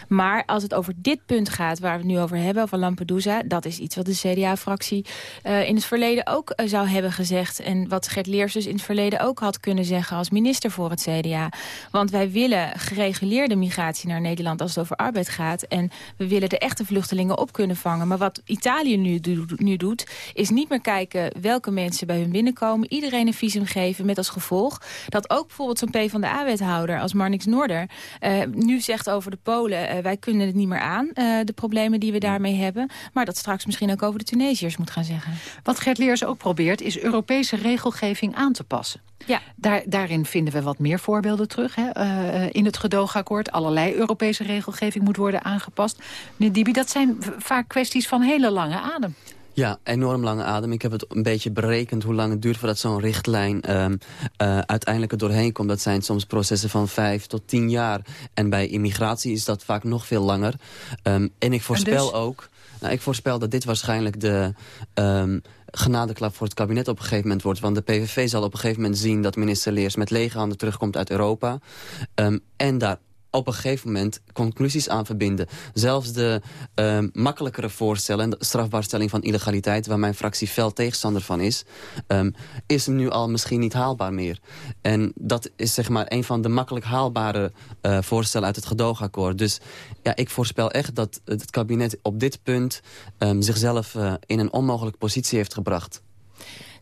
G: Maar als het over dit punt gaat waar we het nu over hebben, over Lampedusa... dat is iets wat de CDA-fractie in het verleden ook zou hebben gezegd. En wat Gert Leers dus in het verleden ook had kunnen zeggen als minister voor het CDA. Want wij willen gereguleerde migratie naar Nederland als het over arbeid gaat. En we willen de echte vluchtelingen op kunnen vangen. Maar wat Italië nu, nu doet, is niet meer kijken welke mensen bij hun binnenkomen. Iedereen een visum geven met als gevolg dat ook bijvoorbeeld zo'n PvdA-wethouder als Marnix Noorder... eh, nu zegt over de Polen, eh, wij kunnen het niet meer aan, eh, de problemen die we daarmee hebben. Maar dat straks misschien ook over de Tunesiërs moet gaan zeggen.
E: Wat Gert Leers ook probeert, is Europese regelgeving aan te passen.
G: Ja.
E: Daar, daarin vinden we wat meer voorbeelden terug. Hè? Eh, in het gedoogakkoord, allerlei Europese regelgeving moet worden aangepast. Meneer Dibi, dat zijn vaak kwesties van hele lange adem.
H: Ja, enorm lange adem. Ik heb het een beetje berekend hoe lang het duurt voordat zo'n richtlijn ehm, eh, uiteindelijk er doorheen komt. Dat zijn soms processen van vijf tot tien jaar. En bij immigratie is dat vaak nog veel langer. Ehm, en ik voorspel
E: dus?
H: ook, nou, ik voorspel dat dit waarschijnlijk de ehm, genadeklap voor het kabinet op een gegeven moment wordt. Want de PVV zal op een gegeven moment zien dat minister Leers met lege handen terugkomt uit Europa. Ehm, en daar op een gegeven moment conclusies aan verbinden. Zelfs de um, makkelijkere voorstellen, de strafbaarstelling van illegaliteit... waar mijn fractie fel tegenstander van is... Um, is nu al misschien niet haalbaar meer. En dat is zeg maar een van de makkelijk haalbare uh, voorstellen uit het gedoogakkoord. Dus ja, ik voorspel echt dat het kabinet op dit punt... Um, zichzelf uh, in een onmogelijke positie heeft gebracht.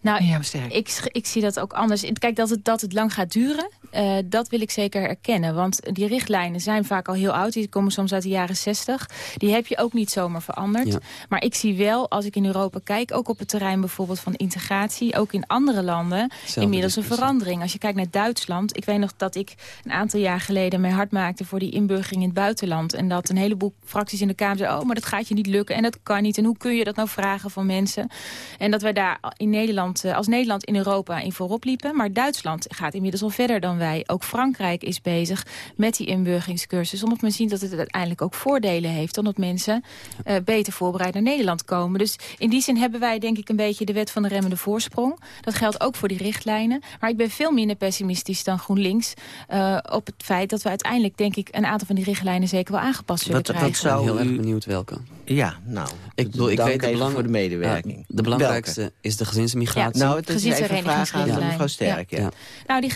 G: Nou, ja, ik, ik zie dat ook anders. Kijk, dat het, dat het lang gaat duren, uh, dat wil ik zeker erkennen. Want die richtlijnen zijn vaak al heel oud. Die komen soms uit de jaren 60. Die heb je ook niet zomaar veranderd. Ja. Maar ik zie wel, als ik in Europa kijk... ook op het terrein bijvoorbeeld van integratie... ook in andere landen, Zelfde inmiddels een verandering. Als je kijkt naar Duitsland... ik weet nog dat ik een aantal jaar geleden mij hard maakte... voor die inburgering in het buitenland. En dat een heleboel fracties in de Kamer zeiden... oh, maar dat gaat je niet lukken en dat kan niet. En hoe kun je dat nou vragen van mensen? En dat wij daar in Nederland Nederland, als Nederland in Europa in voorop liepen. Maar Duitsland gaat inmiddels al verder dan wij. Ook Frankrijk is bezig met die inburgeringscursus. Omdat men ziet dat het uiteindelijk ook voordelen heeft. Omdat mensen uh, beter voorbereid naar Nederland komen. Dus in die zin hebben wij denk ik een beetje de wet van de remmende voorsprong. Dat geldt ook voor die richtlijnen. Maar ik ben veel minder pessimistisch dan GroenLinks. Uh, op het feit dat we uiteindelijk denk ik een aantal van die richtlijnen zeker wel aangepast zullen
F: wat,
G: krijgen.
F: Wat zou
H: ik ben heel erg benieuwd welke.
F: Ja, nou.
H: Ik bedoel, ik weet de belang...
F: voor de medewerking.
H: De belangrijkste welke? is de gezinsmigratie.
F: Ja, nou, het is even een vraag aan mevrouw Sterk. Ja. Ja.
G: Nou, die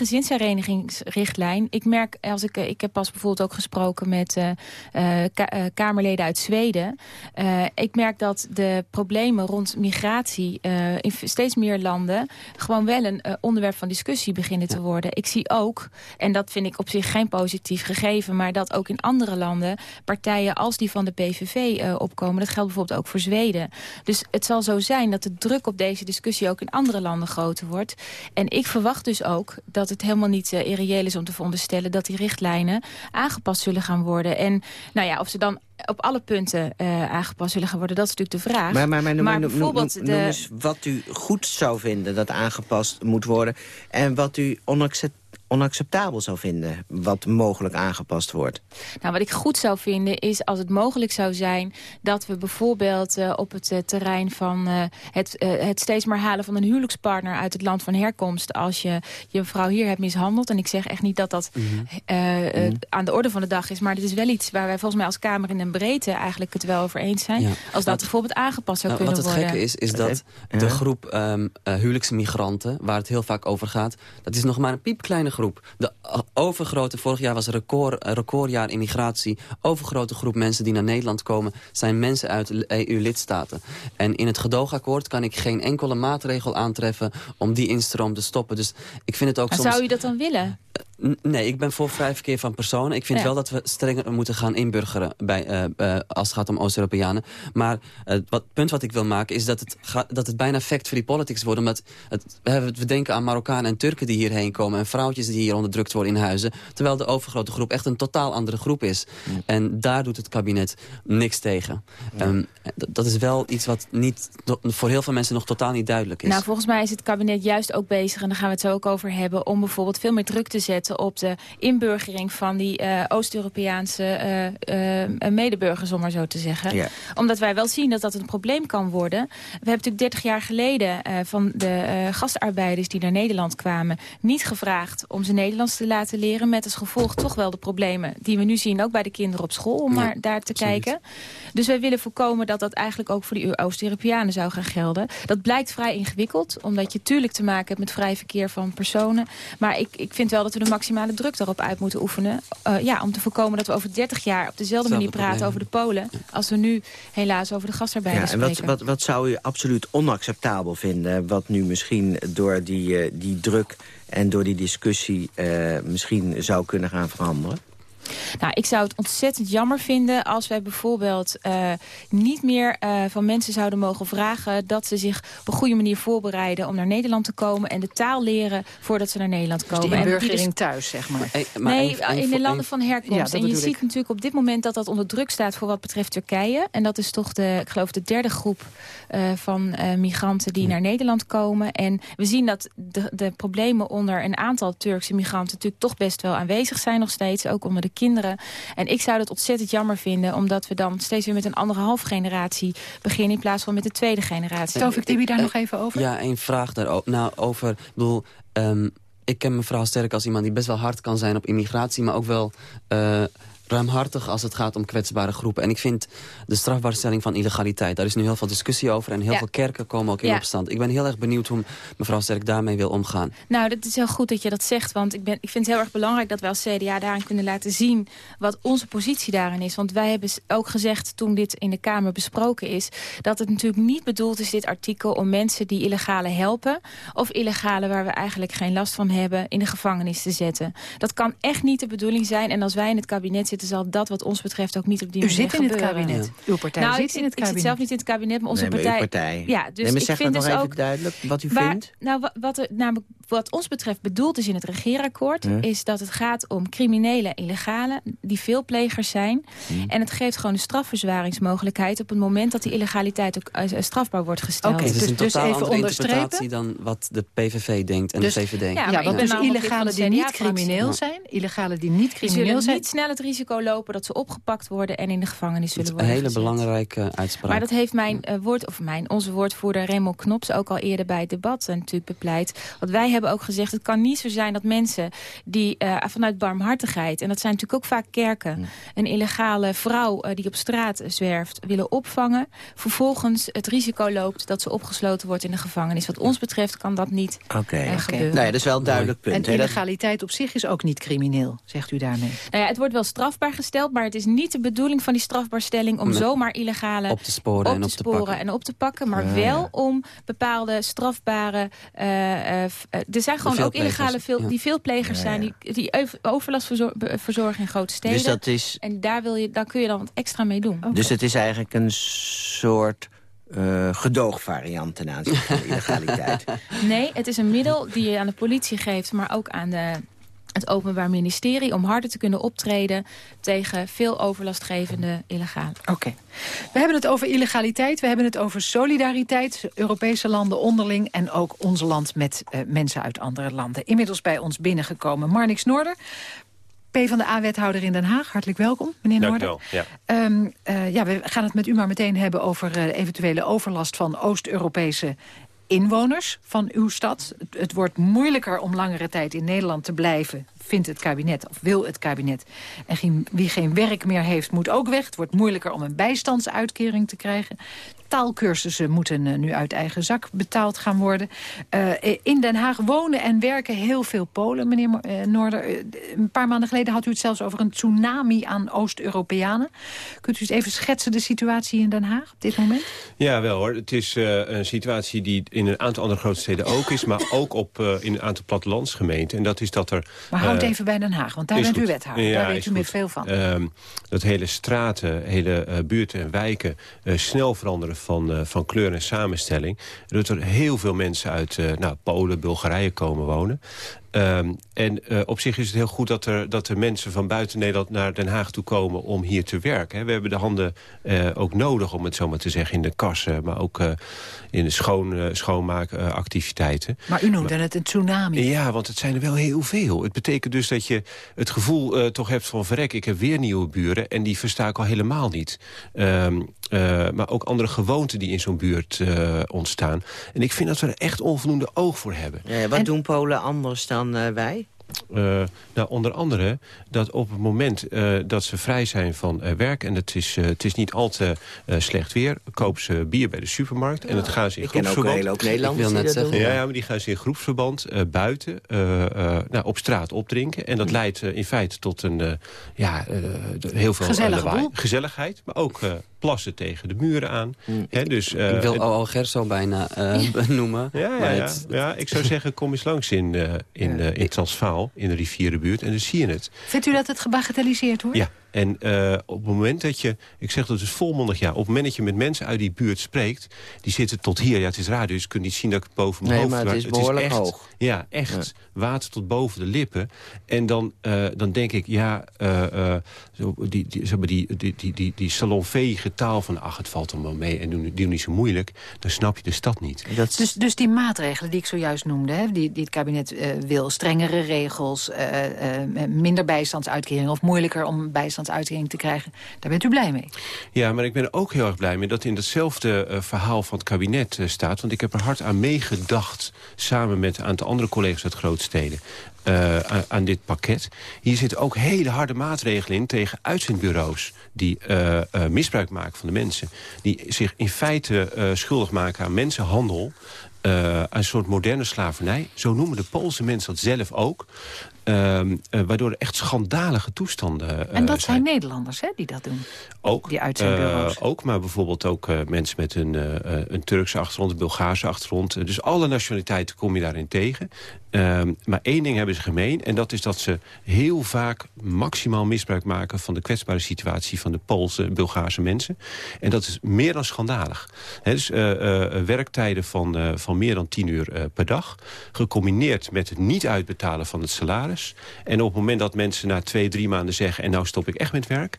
G: gezinsherenigingsrichtlijn. Ik merk, als ik, ik heb pas bijvoorbeeld ook gesproken met uh, uh, ka Kamerleden uit Zweden. Uh, ik merk dat de problemen rond migratie in steeds meer landen... gewoon wel een onderwerp van discussie beginnen te worden. Ik zie ook, en dat vind ik op zich geen positief gegeven... maar dat ook in andere landen partijen als die van de PVV opkomen. Dat geldt bijvoorbeeld ook voor Zweden. Dus het zal zo zijn dat de druk op deze discussie ook in andere landen groter wordt. En ik verwacht dus ook dat het helemaal niet irreëel is om te veronderstellen... dat die richtlijnen aangepast zullen gaan worden. En nou ja, of ze dan op alle punten uh, aangepast zullen gaan worden, dat is natuurlijk de vraag.
F: Maar, maar, maar, maar bijvoorbeeld noem, noem, noem eens wat u goed zou vinden dat aangepast moet worden... en wat u onacceptabel onacceptabel zou vinden... wat mogelijk aangepast wordt?
G: Nou, wat ik goed zou vinden is als het mogelijk zou zijn... dat we bijvoorbeeld uh, op het uh, terrein van uh, het, het steeds maar halen van een huwelijkspartner... uit het land van herkomst als je je vrouw hier hebt mishandeld. En ik zeg echt niet dat dat mm -hmm. mm -hmm. aan de orde van de dag is... maar het is wel iets waar wij volgens mij als Kamer in een breedte... eigenlijk het wel over eens zijn. Ja. Als dat bijvoorbeeld aangepast zou
H: nou,
G: kunnen
H: worden.
G: Wat
H: het gekke is, is dat de groep um, huwelijksmigranten... waar het heel vaak over gaat... dat is nog maar een piepkleine groep. De overgrote, vorig jaar was een record, recordjaar immigratie. Overgrote groep mensen die naar Nederland komen... zijn mensen uit EU-lidstaten. En in het gedoogakkoord kan ik geen enkele maatregel aantreffen... om die instroom te stoppen. Dus ik vind het ook
G: maar
H: soms...
G: zou u dat dan willen?
H: Nee, ik ben voor vrij verkeer van personen. Ik vind ja. wel dat we strenger moeten gaan inburgeren bij, uh, uh, als het gaat om Oost-Europeanen. Maar uh, wat punt wat ik wil maken is dat het, ga, dat het bijna fact-free politics wordt. Omdat het, we denken aan Marokkanen en Turken die hierheen komen... en vrouwtjes die hier onderdrukt worden in huizen. Terwijl de overgrote groep echt een totaal andere groep is. Ja. En daar doet het kabinet niks tegen. Ja. Um, dat is wel iets wat niet, voor heel veel mensen nog totaal niet duidelijk is.
G: Nou, volgens mij is het kabinet juist ook bezig... en daar gaan we het zo ook over hebben... om bijvoorbeeld veel meer druk te zetten op de inburgering van die uh, Oost-Europese uh, uh, medeburgers, om maar zo te zeggen. Ja. Omdat wij wel zien dat dat een probleem kan worden. We hebben natuurlijk 30 jaar geleden van de gastarbeiders die naar Nederland kwamen... niet gevraagd om ze Nederlands te laten leren... met als gevolg toch wel de problemen die we nu zien, ook bij de kinderen op school... om ja, maar daar te absoluut. kijken. Dus wij willen voorkomen dat dat eigenlijk ook voor die Oost-Europeanen zou gaan gelden. Dat blijkt vrij ingewikkeld, omdat je tuurlijk te maken hebt met vrij verkeer van personen. Maar ik, ik vind wel dat we de maximale druk daarop uit moeten oefenen. Uh, ja, om te voorkomen dat we over 30 jaar op dezelfde manier praten over de Polen... als we nu helaas over de gastarbeiders
F: ja, en wat, wat, wat zou u absoluut onacceptabel vinden... wat nu misschien door die, uh, die druk en door die discussie uh, misschien zou kunnen gaan veranderen?
G: Nou, ik zou het ontzettend jammer vinden als wij bijvoorbeeld uh, niet meer uh, van mensen zouden mogen vragen dat ze zich op een goede manier voorbereiden om naar Nederland te komen en de taal leren voordat ze naar Nederland komen.
E: Dus die inburgering dus... thuis, zeg maar.
G: Hey, maar nee, een, een, in de landen van herkomst. Ja, en je ziet ik. natuurlijk op dit moment dat dat onder druk staat voor wat betreft Turkije. En dat is toch de, ik geloof de derde groep uh, van migranten die ja. naar Nederland komen. En we zien dat de, de problemen onder een aantal Turkse migranten natuurlijk toch best wel aanwezig zijn nog steeds. Ook onder de kinderen. En ik zou dat ontzettend jammer vinden... omdat we dan steeds weer met een anderhalf generatie beginnen... in plaats van met de tweede generatie.
E: Tovik Tibi daar uh, nog even over?
H: Ja, één vraag daarover. Nou, over... bedoel, um, ik ken mevrouw Sterk als iemand die best wel hard kan zijn op immigratie... maar ook wel uh, ruimhartig als het gaat om kwetsbare groepen. En ik vind de strafbaarstelling van illegaliteit... daar is nu heel veel discussie over en heel veel kerken komen ook in opstand. Ik ben heel erg benieuwd hoe mevrouw Sterk daarmee wil omgaan.
G: Nou, dat is heel goed dat je dat zegt, want ik, ben, ik vind het heel erg belangrijk... dat wij als CDA daarin kunnen laten zien wat onze positie daarin is. Want wij hebben ook gezegd toen dit in de Kamer besproken is... dat het natuurlijk niet bedoeld is, dit artikel, om mensen die illegale helpen... of illegale waar we eigenlijk geen last van hebben, in de gevangenis te zetten. Dat kan echt niet de bedoeling zijn. En als wij in het kabinet zitten zal dat wat ons betreft ook niet op die
E: U
G: manier
E: zit in het kabinet. Uw partij
G: nou,
E: zit in het kabinet.
G: Ik zit zelf niet in het kabinet, maar onze
F: nee, maar
G: partij...
F: partij...
G: Ja, dus
F: nee, maar
G: ik
F: zeg
G: vind
F: nog
G: dus
F: even
G: ook
F: duidelijk wat u
G: waar,
F: vindt.
G: Nou, wat, er, namelijk, wat ons betreft bedoeld is in het regeerakkoord... Is dat het gaat om criminele illegale die veelplegers zijn.
F: Hmm.
G: En het geeft gewoon een strafverzwaringsmogelijkheid... op het moment dat die illegaliteit ook uh, strafbaar wordt gesteld.
H: Oké, okay, dus, dus,
E: dus
H: een totaal
E: even
H: andere interpretatie dan wat de PVV denkt en
E: dus,
H: de VVD.
E: Ja, ja want dus illegale die niet crimineel zijn... illegale die niet crimineel zijn...
G: niet snel het risico lopen dat ze opgepakt worden... en in de gevangenis zullen worden
H: Een hele
G: gezet.
H: belangrijke uitspraak.
G: Maar dat heeft mijn uh, woord, of mijn, onze woordvoerder Remo Knops ook al eerder bij het debat uh, natuurlijk bepleit. Want wij hebben ook gezegd, het kan niet zo zijn dat mensen die uh, vanuit barmhartigheid... en dat zijn natuurlijk ook vaak kerken... een illegale vrouw die op straat zwerft willen opvangen... vervolgens het risico loopt dat ze opgesloten wordt in de gevangenis. Wat ons betreft kan dat niet
F: Oké, okay,
G: uh,
F: okay.
G: gebeuren.
F: Nee, dat is wel een duidelijk punt.
E: En illegaliteit op zich is ook niet crimineel, zegt u daarmee?
G: Nou ja, het wordt wel strafbaar gesteld, maar het is niet de bedoeling van die strafbaarstelling... om zomaar illegale
H: op te sporen,
G: op
H: en, op te
G: sporen en op te pakken. Maar
H: Ja,
G: wel
H: ja.
G: om bepaalde strafbare... Uh, uh, er zijn gewoon ook illegale veel,
H: ja.
G: die veelplegers
F: Ja,
G: zijn... die, die overlast verzor verzorgen in grote steden.
F: Dus dat is,
G: En daar, wil je, daar kun je dan wat extra mee doen.
F: dus het is eigenlijk een soort uh, gedoogvariant ten aanzien van illegaliteit.
G: Nee, het is een middel die je aan de politie geeft, maar ook aan de, het Openbaar Ministerie... om harder te kunnen optreden tegen veel overlastgevende illegale.
E: Oké. Okay. We hebben het over illegaliteit, we hebben het over solidariteit... Europese landen onderling en ook ons land met uh, mensen uit andere landen. Inmiddels bij ons binnengekomen Marnix Noorder... P van de A-wethouder in Den Haag. Hartelijk welkom, meneer
U: Dank
E: Noorder.
U: wel, ja.
E: Um, uh, ja, we gaan het met u maar meteen hebben over uh, eventuele overlast van Oost-Europese inwoners van uw stad. Het, het, wordt moeilijker om langere tijd in Nederland te blijven, vindt het kabinet, of wil het kabinet. En geen, wie geen werk meer heeft, moet ook weg. Het wordt moeilijker om een bijstandsuitkering te krijgen. Taalkursussen moeten uh, nu uit eigen zak betaald gaan worden. Uh, in Den Haag wonen en werken heel veel Polen, meneer Noorder. een paar maanden geleden had u het zelfs over een tsunami aan Oost-Europeanen. Kunt u eens even schetsen de situatie in Den Haag op dit moment?
U: Ja, wel hoor. Het is een situatie die in een aantal andere grote steden ook is... maar ook op, in een aantal plattelandsgemeenten. En dat is dat er...
E: Maar houd even bij Den Haag, want daar bent
U: goed.
E: u wethouder.
U: Ja,
E: daar weet u meer veel van.
U: Um, dat hele straten, hele buurten en wijken snel veranderen van, uh, van kleur en samenstelling. Dat er heel veel mensen uit nou, Polen, Bulgarije komen wonen. Um, en uh, op zich is het heel goed dat er, dat er mensen van buiten Nederland naar Den Haag toe komen om hier te werken. Hè. We hebben de handen uh, ook nodig, om het zo maar te zeggen, in de kassen, maar ook uh, in de schoon, schoonmaakactiviteiten.
E: maar u noemde maar, het een tsunami.
U: Ja, want het zijn er wel heel veel. Het betekent dus dat je het gevoel toch hebt van verrek, ik heb weer nieuwe buren en die versta ik al helemaal niet. Um, maar ook andere gewoonten die in zo'n buurt ontstaan. En ik vind dat we er echt onvoldoende oog voor hebben.
F: Ja, wat en... doen Polen anders dan uh, wij?
U: Uh, nou, onder andere dat op het moment uh, dat ze vrij zijn van uh, werk... en het is, het is niet al te slecht weer... kopen ze bier bij de supermarkt en dat gaan ze in
F: Ik ken ook
U: groepsverband.
F: heel ook Nederlanders
U: wil
F: net zeggen.
U: Ja, ja, maar die gaan ze in groepsverband buiten nou, op straat opdrinken. En dat leidt in feite tot een, ja, heel veel
E: lawaai.
U: gezelligheid. Maar ook plassen tegen de muren aan.
H: Mm,
U: He, dus,
H: ik, ik wil O.O. Gerso bijna noemen.
U: Ja, ja, ja. Het... ja, ik zou zeggen, kom eens langs in, in, ja. in Transvaal, in de rivierenbuurt. En dan zie je het.
E: Vindt u dat het gebagatelliseerd wordt?
U: Ja. En uh, op het moment dat je, ik zeg dat is volmondig ja... op het moment dat je met mensen uit die buurt spreekt... die zitten tot hier, ja het is radio, dus je kunt niet zien dat ik het boven mijn
F: nee,
U: hoofd...
F: maar het is behoorlijk
U: het is echt,
F: hoog.
U: Ja, echt ja. water tot boven de lippen. En dan, uh, dan denk ik, ja, uh, zo, die, die, zeg maar, die, die, die, die, die salonveege taal van... ach, het valt allemaal mee en die doen niet zo moeilijk... dan snap je de stad niet.
E: Dat... Dus, dus die maatregelen die ik zojuist noemde... Hè, die, die het kabinet wil, strengere regels... minder bijstandsuitkering of moeilijker om onderhandelingsuiting te krijgen. Daar bent u blij mee.
U: Ja, maar ik ben ook heel erg blij mee dat in datzelfde uh, verhaal van het kabinet uh, staat. Want ik heb er hard aan meegedacht, samen met een aantal andere collega's uit grootsteden. Uh, aan dit pakket. Hier zitten ook hele harde maatregelen in tegen uitzendbureaus... die misbruik maken van de mensen. Die zich in feite schuldig maken aan mensenhandel... een soort moderne slavernij. Zo noemen de Poolse mensen dat zelf ook. Uh, uh, waardoor er echt schandalige toestanden uh,
E: En dat zijn Nederlanders hè, die dat doen?
U: Ook.
E: Die uitzendbureaus?
U: ook, maar bijvoorbeeld ook mensen met een, een Turkse achtergrond, een Bulgaarse achtergrond. dus alle nationaliteiten kom je daarin tegen. Ehm, maar één ding hebben ze gemeen. En dat is dat ze heel vaak maximaal misbruik maken... van de kwetsbare situatie van de Poolse en Bulgaarse mensen. En dat is meer dan schandalig. He, dus uh, uh, werktijden van, uh, van meer dan tien uur per dag. Gecombineerd met het niet uitbetalen van het salaris. En op het moment dat mensen na twee, drie maanden zeggen... en nou stop ik echt met werk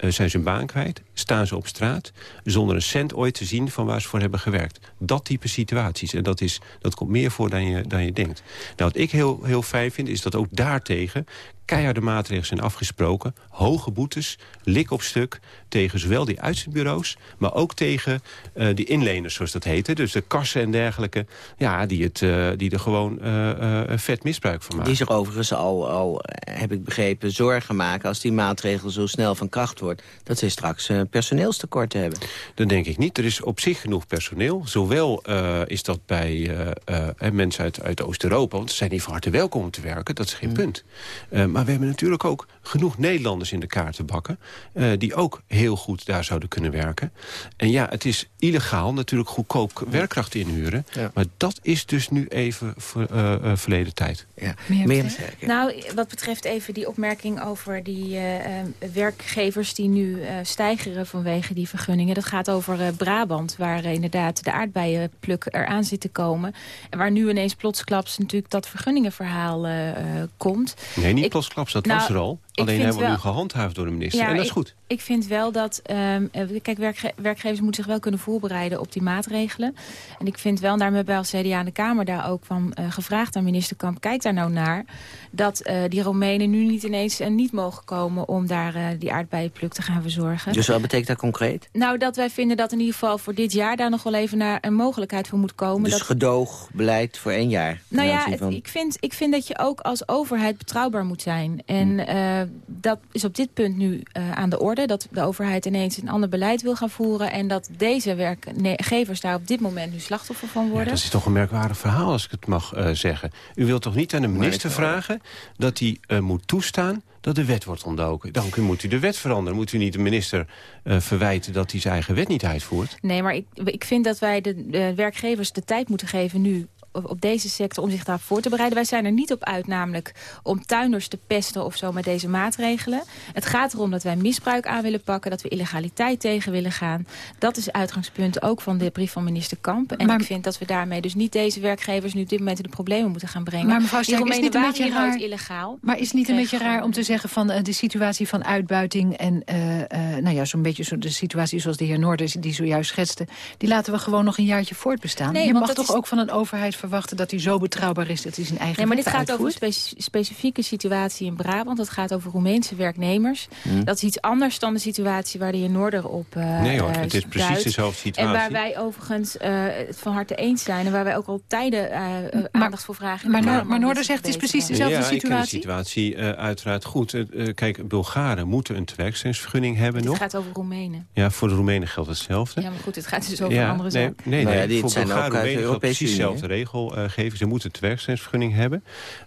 U: uh, zijn ze een baan kwijt, staan ze op straat... zonder een cent ooit te zien van waar ze voor hebben gewerkt. Dat type situaties. En dat, is, dat komt meer voor dan je, dan je denkt. Nou, wat ik heel, heel fijn vind, is dat ook daartegen keiharde maatregelen zijn afgesproken. Hoge boetes, lik op stuk tegen zowel die uitzendbureaus... maar ook tegen uh, die inleners, zoals dat heette. Dus de kassen en dergelijke, ja, die, het, uh, die er gewoon uh, vet misbruik van maken.
F: Die zich overigens al, al, heb ik begrepen, zorgen maken... als die maatregel zo snel van kracht wordt... dat ze straks personeelstekort hebben.
U: Dat denk ik niet. Er is op zich genoeg personeel. Zowel is dat bij mensen uit, uit Oost-Europa... want ze zijn hier van harte welkom om te werken, dat is geen mm. punt. maar maar we hebben natuurlijk ook genoeg Nederlanders in de kaartenbakken... Uh, die ook heel goed daar zouden kunnen werken. En ja, het is illegaal natuurlijk goedkoop werkkracht inhuren. Ja. Maar dat is dus nu even ver, uh, uh, verleden tijd.
F: Ja.
G: Meer, Meer nou, wat betreft even die opmerking over die werkgevers... die nu stijgeren vanwege die vergunningen. Dat gaat over Brabant, waar inderdaad de aardbeienpluk eraan zit te komen. En waar nu ineens plotsklaps natuurlijk dat vergunningenverhaal komt.
U: Nee, niet plotsklaps Klaps, dat nou, was er al. Alleen hebben we wel... nu gehandhaafd door de minister.
G: Ja,
U: en dat is
G: ik,
U: goed.
G: Ik vind wel dat... Um, kijk, werkge werkgevers moeten zich wel kunnen voorbereiden op die maatregelen. En ik vind wel, daarmee bij als CDA aan de Kamer daar ook van uh, gevraagd aan minister Kamp... kijk daar nou naar dat uh, die Roemenen nu niet ineens en niet mogen komen... om daar uh, die aardbeienpluk te gaan verzorgen.
F: Dus wat betekent dat concreet?
G: Nou, dat wij vinden dat in ieder geval voor dit jaar... daar nog wel even naar een mogelijkheid voor moet komen.
F: Dus
G: dat...
F: gedoogbeleid voor één jaar?
G: Nou ja, van... ik, vind, ik vind dat je ook als overheid betrouwbaar moet zijn. En hm dat is op dit punt nu uh, aan de orde. Dat de overheid ineens een ander beleid wil gaan voeren. En dat deze werkgevers daar op dit moment nu slachtoffer van worden. Ja,
U: dat is toch een merkwaardig verhaal als ik het mag uh, zeggen. U wilt toch niet aan de minister vragen dat hij uh, moet toestaan dat de wet wordt ontdoken. Dan moet u de wet veranderen. Moet u niet de minister uh, verwijten dat hij zijn eigen wet niet uitvoert?
G: Nee, maar ik, ik vind dat wij de, de werkgevers de tijd moeten geven nu op deze sector om zich daar voor te bereiden. Wij zijn er niet op uit namelijk om tuinders te pesten of zo met deze maatregelen. Het gaat erom dat wij misbruik aan willen pakken, dat we illegaliteit tegen willen gaan. Dat is het uitgangspunt ook van de brief van minister Kamp. En maar, ik vind dat we daarmee dus niet deze werkgevers nu op dit moment in de problemen moeten gaan brengen.
E: Maar mevrouw Sterk, is niet een beetje raar,
G: illegaal.
E: Maar is het niet een beetje raar om te zeggen van uh, de situatie van uitbuiting en uh, uh, nou ja, zo'n beetje zo de situatie zoals de heer Noorders die zojuist schetste, die laten we gewoon nog een jaartje voortbestaan. Nee, Je mag toch ook van een overheid verwachten dat hij zo betrouwbaar is dat hij zijn eigen
G: Nee, maar dit gaat
E: uitvoert?
G: over een spe specifieke situatie in Brabant. Het gaat over Roemeense werknemers. Hmm. Dat is iets anders dan de situatie waar de heer Noorder op uh,
U: Nee hoor, het is precies dezelfde situatie.
G: En waar wij overigens uh, het van harte eens zijn. En waar wij ook al tijden uh, aandacht voor vragen.
E: Maar, maar, maar Noorder zegt het is precies dezelfde
U: ja,
E: situatie?
U: Ja, de situatie uiteraard goed. kijk, Bulgaren moeten een tewerkstellingsvergunning hebben nog.
G: Het gaat over Roemenen.
U: Ja, voor de Roemenen geldt hetzelfde.
G: Ja, maar goed, het gaat dus over ja, andere
U: nee,
G: zaken.
U: Nee, nee,
F: nou
U: ja,
F: die
U: voor
F: zijn
U: Bulgaren
F: ook uit de Europese
U: precies dezelfde regel geven. Ze moeten een werkstellingsvergunning hebben.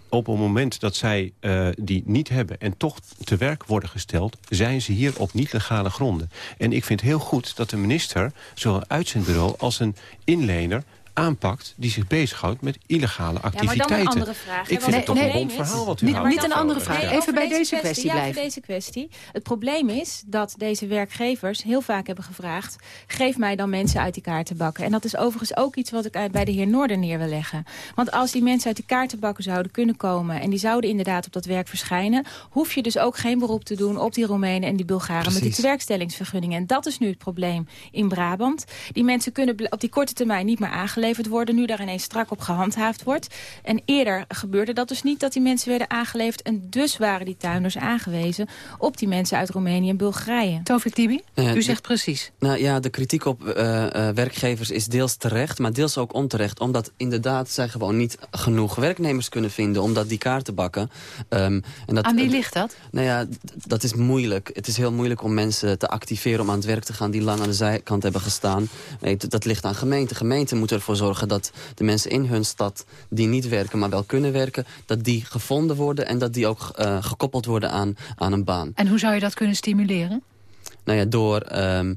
U: Op het moment dat zij uh, die niet hebben en toch te werk worden gesteld... zijn ze hier op niet-legale gronden. En ik vind heel goed dat de minister, zowel een uitzendbureau als een inlener aanpakt die zich bezighoudt met illegale activiteiten. Ja, maar dan
G: een andere vraag.
U: Ik vind
G: nee,
U: het toch
G: nee,
U: een bond verhaal wat u
E: niet,
U: houdt.
E: Niet een andere vraag.
G: Nee,
E: Even bij deze, kwestie,
G: ja,
E: blijven.
G: deze kwestie. Het probleem is dat deze werkgevers heel vaak hebben gevraagd... geef mij dan mensen uit die kaartenbakken. En dat is overigens ook iets wat ik bij de heer Noorder neer wil leggen. Want als die mensen uit die kaartenbakken zouden kunnen komen... en die zouden inderdaad op dat werk verschijnen... hoef je dus ook geen beroep te doen op die Roemenen en die Bulgaren... Precies. met die tewerkstellingsvergunningen. En dat is nu het probleem in Brabant. Die mensen kunnen op die korte termijn niet meer aangelegd aangeleverd worden. Nu daar ineens strak op gehandhaafd wordt. En eerder gebeurde dat dus niet dat die mensen werden aangeleverd. En dus waren die tuinders aangewezen op die mensen uit Roemenië en Bulgarije.
E: Tovik Tibi,
H: Ja,
E: u zegt
H: de-
E: precies.
H: Nou ja, de kritiek op eh, eh, werkgevers is deels terecht, maar deels ook onterecht. Omdat inderdaad zij gewoon niet genoeg werknemers kunnen vinden om dat die kaart te bakken. Ehm, en dat,
E: Aan wie ligt dat?
H: Nou ja, dat is moeilijk. Het is heel moeilijk om mensen te activeren om aan het werk te gaan... die lang aan de zijkant hebben gestaan. Nee, dat ligt aan gemeenten. Gemeenten moeten ervoor zorgen dat de mensen in hun stad... die niet werken, maar wel kunnen werken... dat die gevonden worden en dat die ook eh, gekoppeld worden aan, aan een baan.
E: En hoe zou je dat kunnen stimuleren?
H: Nou ja, door... ehm,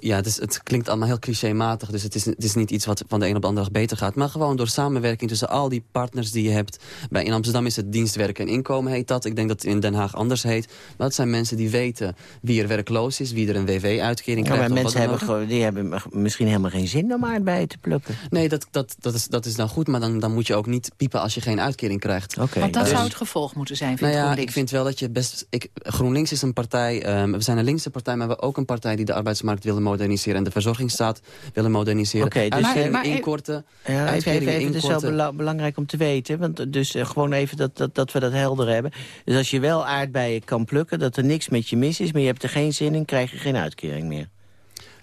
H: ja, het, is, het klinkt allemaal heel clichématig. Dus het is, het is niet iets wat van de een op de andere dag beter gaat. Maar gewoon door samenwerking tussen al die partners die je hebt. Bij, in Amsterdam is het dienstwerken en inkomen heet dat. Ik denk dat het in Den Haag anders heet. Maar dat zijn mensen die weten wie er werkloos is. Wie er een WW-uitkering
F: Ja,
H: krijgt.
F: maar
H: of
F: mensen
H: wat dan
F: hebben, gewoon- die hebben misschien helemaal geen zin om aardbeien te plukken.
H: Nee, dat, dat, dat, is, dat is dan goed. Maar dan, dan moet je ook niet piepen als je geen uitkering krijgt.
E: Want dat
H: Dus-
E: zou het gevolg moeten zijn,
H: nou
E: vindt
H: ja,
E: GroenLinks.
H: ik vind wel dat je best... Ik, GroenLinks is een partij... ehm, we zijn een linkse partij, maar we ook een partij... die de arbeidsmarkt willen moderniseren... en de verzorgingsstaat willen moderniseren.
F: Oké, dus,
H: Uitkeringen
F: eh, maar-
H: inkorten.
F: Ja, even, dat is wel belangrijk om te weten. Want eh, dus eh, gewoon even dat, dat, dat we dat helder hebben. Dus als je wel aardbeien kan plukken, dat er niks met je mis is... maar je hebt er geen zin in, krijg je geen uitkering meer.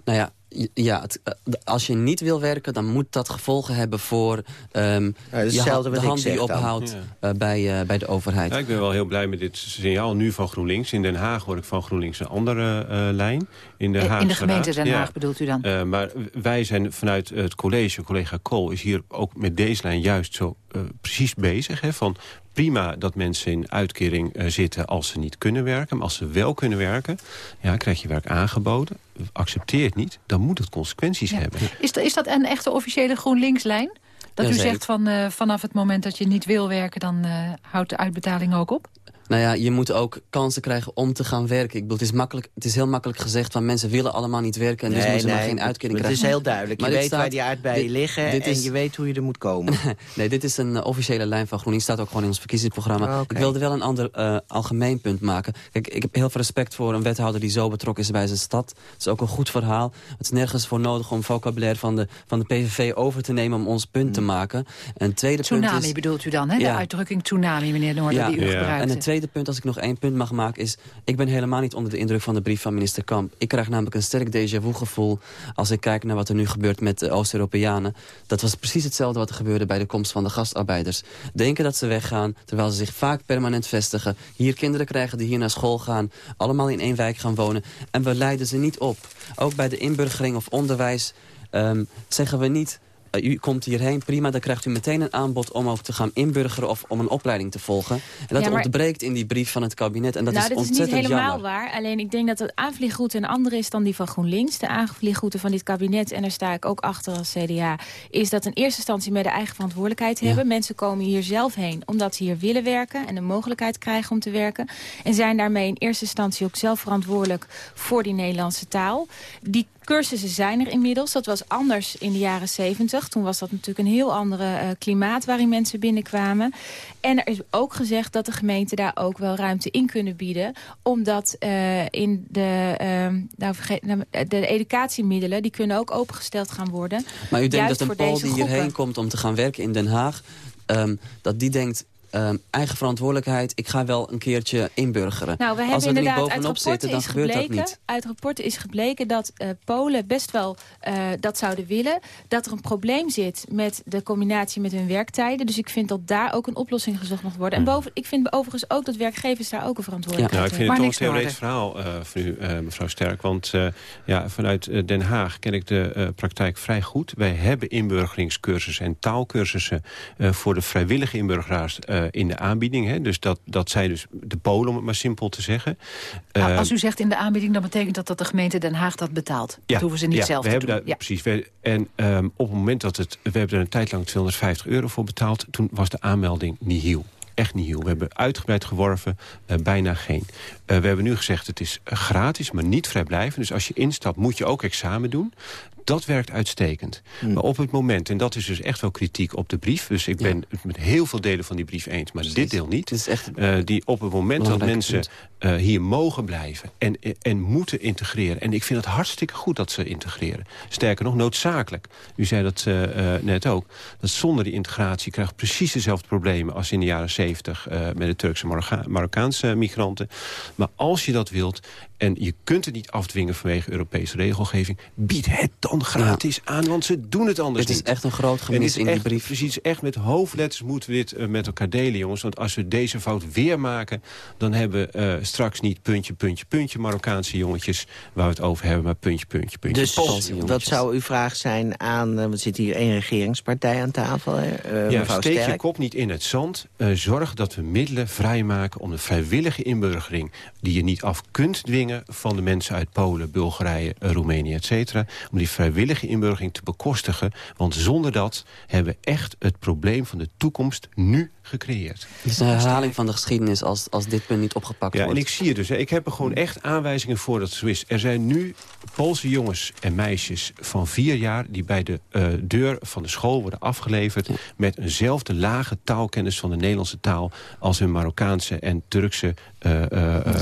H: Nou ja, ja het, eh, als je niet wil werken, dan moet dat gevolgen hebben voor ehm, je de hand die je ophoudt
U: Ja.
H: eh, bij, eh, bij de overheid.
U: Ja, ik ben wel heel blij met dit signaal nu van GroenLinks. In Den Haag hoor ik van GroenLinks een andere eh, lijn. In de,
E: Eh, in de gemeente. Den Haag
U: Ja.
E: bedoelt u dan?
U: Eh, maar wij zijn vanuit het college, collega Kool is hier ook met deze lijn juist zo eh, precies bezig. Hè, van prima dat mensen in uitkering eh, zitten als ze niet kunnen werken. Maar als ze wel kunnen werken, ja, krijg je werk aangeboden. Accepteer het niet, dan moet het consequenties
E: Ja.
U: hebben.
E: Is, dat- is dat een echte officiële GroenLinks-lijn? Dat u zegt van eh, vanaf het moment dat je niet wil werken... dan eh, houdt de uitbetaling ook op?
H: Nou ja, je moet ook kansen krijgen om te gaan werken. Ik bedoel, het is, makkelijk, het is heel makkelijk gezegd van mensen willen allemaal niet werken... en dus moeten ze maar geen uitkering
F: Het
H: krijgen.
F: is heel duidelijk. Je
H: Maar dit
F: weet waar
H: staat-
F: die aardbeien
H: dit-
F: liggen
H: dit
F: en
H: is-
F: je weet hoe je er moet komen.
H: nee, dit is een eh, officiële lijn van GroenLinks. staat ook gewoon in ons verkiezingsprogramma.
F: Ah.
H: Ik wilde wel een ander eh, algemeen punt maken. Kijk, ik heb heel veel respect voor een wethouder die zo betrokken is bij zijn stad. Het is ook een goed verhaal. Het is nergens voor nodig om vocabulaire van de, van de PVV over te nemen... om ons punt te maken. En het tweede punt
E: Tsunami
H: is...
E: bedoelt u dan, hè? De
H: Ja.
E: uitdrukking tsunami, meneer Noorder, die u gebruikte.
H: En het tweede punt, als ik nog één punt mag maken, is... ik ben helemaal niet onder de indruk van de brief van minister Kamp. Ik krijg namelijk een sterk déjà vu gevoel... als ik kijk naar wat er nu gebeurt met de Oost-Europeanen. Dat was precies hetzelfde wat er gebeurde bij de komst van de gastarbeiders. Denken dat ze weggaan, terwijl ze zich vaak permanent vestigen. Hier kinderen krijgen die hier naar school gaan. Allemaal in één wijk gaan wonen. En we leiden ze niet op. Ook bij de inburgering of onderwijs ehm, zeggen we niet... Uh, u komt hierheen, prima, dan krijgt u meteen een aanbod om ook te gaan inburgeren of om een opleiding te volgen. En dat
G: Ja, maar-
H: ontbreekt in die brief van het kabinet en dat
G: nou,
H: is
G: dat is niet helemaal
H: jammer.
G: waar. Alleen ik denk dat het aanvliegroute een andere is dan die van GroenLinks. De aanvliegroute van dit kabinet, en daar sta ik ook achter als CDA... is dat in eerste instantie met de eigen verantwoordelijkheid hebben. Mensen komen hier zelf heen omdat ze hier willen werken... en de mogelijkheid krijgen om te werken. En zijn daarmee in eerste instantie ook zelf verantwoordelijk voor die Nederlandse taal. Die cursussen zijn er inmiddels. Dat was anders in de jaren 70. Toen was dat natuurlijk een heel andere eh, klimaat waarin mensen binnenkwamen. En er is ook gezegd dat de gemeenten daar ook wel ruimte in kunnen bieden. Omdat eh, in de, ehm, nou, vergeet, nou, de educatiemiddelen... die kunnen ook opengesteld gaan worden.
H: Maar u denkt dat een
G: deze
H: die hierheen komt om te gaan werken in Den Haag... ehm, dat die denkt, ehm, eigen verantwoordelijkheid, ik ga wel een keertje inburgeren.
G: Nou, we
H: Als
G: hebben
H: we er niet
G: inderdaad uit
H: bovenop zitten,
G: rapporten,
H: dan
G: is
H: gebeurt dat
G: gebleken,
H: niet.
G: uit rapporten is gebleken dat eh, Polen best wel eh, dat zouden willen. Dat er een probleem zit met de combinatie met hun werktijden. Dus ik vind dat daar ook een oplossing gezocht mag worden. En boven, ik vind overigens ook dat werkgevers daar ook een verantwoordelijkheid
U: Nou, ik vind
G: hebben.
U: het toch een theoretisch verhaal eh, van u, eh, mevrouw Sterk. Want eh, ja, vanuit Den Haag ken ik de eh, praktijk vrij goed. Wij hebben inburgeringscursussen en taalkursussen... eh, voor de vrijwillige inburgeraars eh, in de aanbieding. Hè. Dus dat, dat zijn dus de Polen, om het maar simpel te zeggen.
E: Nou,
U: Eh,
E: als u zegt in de aanbieding, dan betekent dat dat de gemeente Den Haag dat betaalt. dat hoeven ze niet
U: ja,
E: zelf
U: we
E: te
U: hebben
E: doen.
U: Daar,
E: ja.
U: Precies. We, en ehm, op het moment dat het... We hebben er een tijd lang 250 euro voor betaald. Toen was de aanmelding nihil. Echt nihil. We hebben uitgebreid geworven, eh, bijna geen. We hebben nu gezegd, het is gratis, maar niet vrijblijvend. Dus als je instapt, moet je ook examen doen. Dat werkt uitstekend.
F: Hmm.
U: Maar op het moment, en dat is dus echt wel kritiek op de brief... dus ik ben het met heel veel delen van die brief eens, maar dit deel niet...
H: is echt
U: eh, die op het moment dat mensen eh, hier mogen blijven en, en moeten integreren... en ik vind het hartstikke goed dat ze integreren. Sterker nog, noodzakelijk. U zei dat eh, net ook. Dat zonder die integratie krijg je precies dezelfde problemen... als in de jaren zeventig met de Turkse Marokka- Marokkaanse migranten. Maar als je dat wilt en je kunt het niet afdwingen vanwege Europese regelgeving... bied het dan gratis aan, want ze doen het anders
H: Het is
U: niet.
H: echt een groot gemis in die
U: echt,
H: brief.
U: Precies, echt met hoofdletters moeten we dit eh, met elkaar delen, jongens. Want als we deze fout weer maken... dan hebben we eh, straks niet puntje, puntje, puntje... Marokkaanse jongetjes waar we het over hebben... maar puntje, puntje, puntje.
F: Dus wat
U: jongetjes.
F: zou uw vraag zijn aan... eh, we zitten hier één regeringspartij aan tafel, hè? eh,
U: ja, steek je kop niet in het zand. Eh, zorg dat we middelen vrijmaken om de vrijwillige inburgering... die je niet af kunt dwingen van de mensen uit Polen, Bulgarije, Roemenië, et cetera... om die vrijwillige inburgering te bekostigen. Want zonder dat hebben we echt het probleem van de toekomst nu gecreëerd.
H: Het is een herhaling van de geschiedenis als, als dit punt niet opgepakt
U: Ja, en
H: wordt.
U: ik zie het dus. hè. Ik heb er gewoon echt aanwijzingen voor dat het zo is. Er zijn nu Poolse jongens en meisjes van vier jaar... die bij de eh, deur van de school worden afgeleverd... met eenzelfde lage taalkennis van de Nederlandse taal... als hun Marokkaanse en Turkse eh, eh, eh,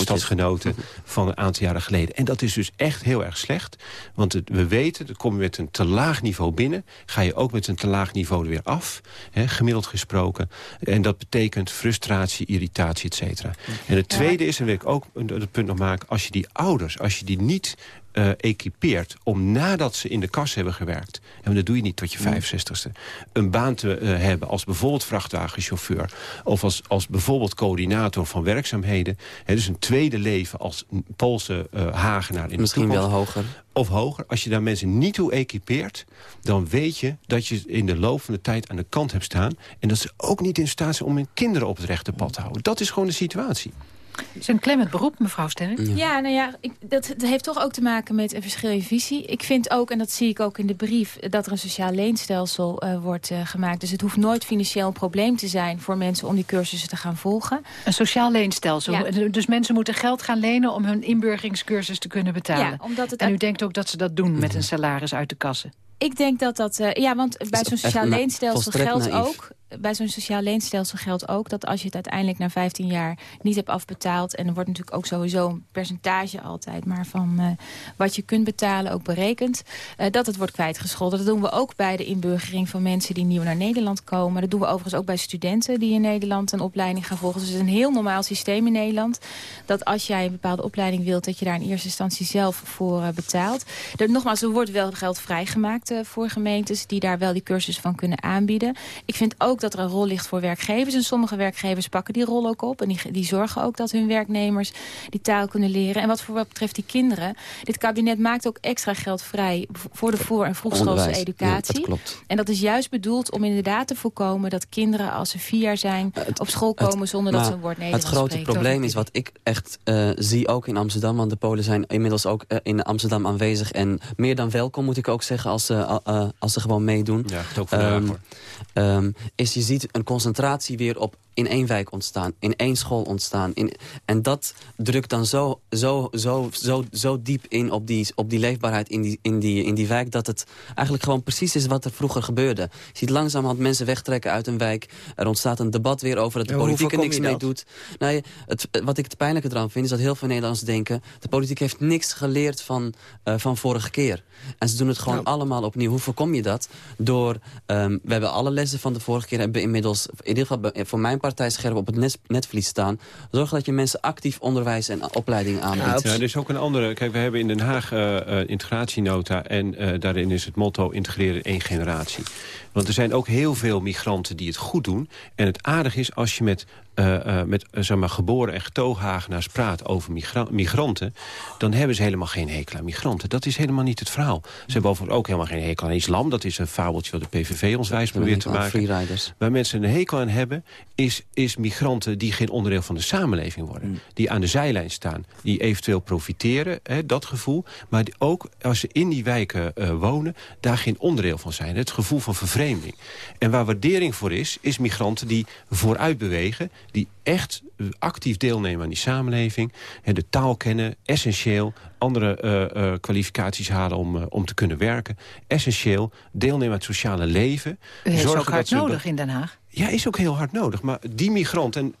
U: stadsgenoten van een aantal jaren geleden. En dat is dus echt heel erg slecht. Want het- we weten, dan kom je met een te laag niveau binnen... ga je ook met een te laag niveau er weer af, hè, gemiddeld gesproken. En dat betekent frustratie, irritatie, et cetera. En het tweede is, en wil ik ook een- het punt nog maken... als je die ouders, als je die niet eh, equipeert om nadat ze in de kas hebben gewerkt... en dat doe je niet tot je 65ste... een baan te eh, hebben als bijvoorbeeld vrachtwagenchauffeur... of als, als bijvoorbeeld coördinator van werkzaamheden. Hè, dus een tweede leven als Poolse eh, hagenaar in
H: Misschien
U: de toekomst.
H: wel hoger.
U: Of hoger. Als je daar mensen niet toe equipeert... dan weet je dat je in de loop van de tijd aan de kant hebt staan... en dat ze ook niet in staat zijn om hun kinderen op het rechte pad te houden. Dat is gewoon de situatie.
E: Het is een klemmend beroep, mevrouw Sterk.
G: Ja, nou ja, ik, dat, dat heeft toch ook te maken met een verschil in visie. Ik vind ook, en dat zie ik ook in de brief... dat er een sociaal leenstelsel eh, wordt eh, gemaakt. Dus het hoeft nooit financieel een probleem te zijn... voor mensen om die cursussen te gaan volgen.
E: Een sociaal leenstelsel.
G: Ja.
E: Dus mensen moeten geld gaan lenen om hun inburgeringscursus te kunnen betalen.
G: Ja, omdat het
E: en u denkt ook dat ze dat doen met een salaris uit de kassen.
G: Ik denk dat dat... eh, ja, want bij zo'n sociaal leenstelsel geldt
E: naïef.
G: ook... Bij zo'n sociaal leenstelsel geldt ook dat als je het uiteindelijk na 15 jaar niet hebt afbetaald... en er wordt natuurlijk ook sowieso een percentage altijd maar van eh, wat je kunt betalen ook berekend... eh, dat het wordt kwijtgescholden. Dat doen we ook bij de inburgering van mensen die nieuw naar Nederland komen. Dat doen we overigens ook bij studenten die in Nederland een opleiding gaan volgen. Dus het is een heel normaal systeem in Nederland. Dat als jij een bepaalde opleiding wilt, dat je daar in eerste instantie zelf voor betaalt. Er, nogmaals, er wordt wel geld vrijgemaakt eh, voor gemeentes die daar wel die cursus van kunnen aanbieden. Ik vind ook dat er een rol ligt voor werkgevers. En sommige werkgevers pakken die rol ook op. En die, die zorgen ook dat hun werknemers die taal kunnen leren. En wat voor wat betreft die kinderen. Dit kabinet maakt ook extra geld vrij voor de voor- en vroegschoolse educatie.
H: Ja, dat klopt.
G: En dat is juist bedoeld om inderdaad te voorkomen dat kinderen als ze vier jaar zijn op school komen zonder dat ze een woord Nederlands
H: Het grote probleem is wat ik echt eh, zie ook in Amsterdam... want de Polen zijn inmiddels ook eh, in Amsterdam aanwezig... en meer dan welkom moet ik ook zeggen als ze, eh, eh, als ze gewoon meedoen.
U: Ja, het ook hoor.
H: ehm, is je ziet een concentratie weer op in één wijk ontstaan, in één school ontstaan. In, en dat drukt dan zo, zo, zo, zo, zo diep in op die, op die leefbaarheid in die, in, die, in die wijk... dat het eigenlijk gewoon precies is wat er vroeger gebeurde. Je ziet langzamerhand mensen wegtrekken uit een wijk. Er ontstaat een debat weer over dat de politiek er niks mee
F: dat?
H: doet. Nou, het, wat ik het pijnlijke eraan vind, is dat heel veel Nederlanders denken... de politiek heeft niks geleerd van, eh, van vorige keer. En ze doen het gewoon allemaal opnieuw. Hoe voorkom je dat? Door, ehm, we hebben alle lessen van de vorige keer... hebben inmiddels, in ieder geval bij- voor mijn partij scherp op het net, netvlies staan. Zorg dat je mensen actief onderwijs en opleiding aanbiedt.
U: Ja, er is ook een andere... Kijk, we hebben in Den Haag eh, eh, integratienota... en eh, daarin is het motto integreren in één generatie. Want er zijn ook heel veel migranten die het goed doen. En het aardig is als je met, eh, eh, met eh, zeg maar, geboren en getooghagenaars praat over migra- migranten... dan hebben ze helemaal geen hekel aan migranten. Dat is helemaal niet het verhaal. Ze hebben overigens ook helemaal geen hekel aan islam. Dat is een fabeltje wat de PVV ons wijs probeert te maken. Waar mensen een hekel aan hebben, is, is migranten die geen onderdeel van de samenleving worden.
H: Hmm.
U: Die aan de zijlijn staan. Die eventueel profiteren, hè, dat gevoel. Maar die ook als ze in die wijken wonen, daar geen onderdeel van zijn. Het gevoel van vervreemding. En waar waardering voor is, is migranten die vooruit bewegen. Die echt eh, actief deelnemen aan die samenleving. Hè, de taal kennen, essentieel. Andere eh, eh, kwalificaties halen om, om te kunnen werken. Essentieel. Deelnemen aan het sociale leven.
E: U heeft ook hard nodig in Den Haag.
U: ja, is ook heel hard nodig. Maar die migrant, en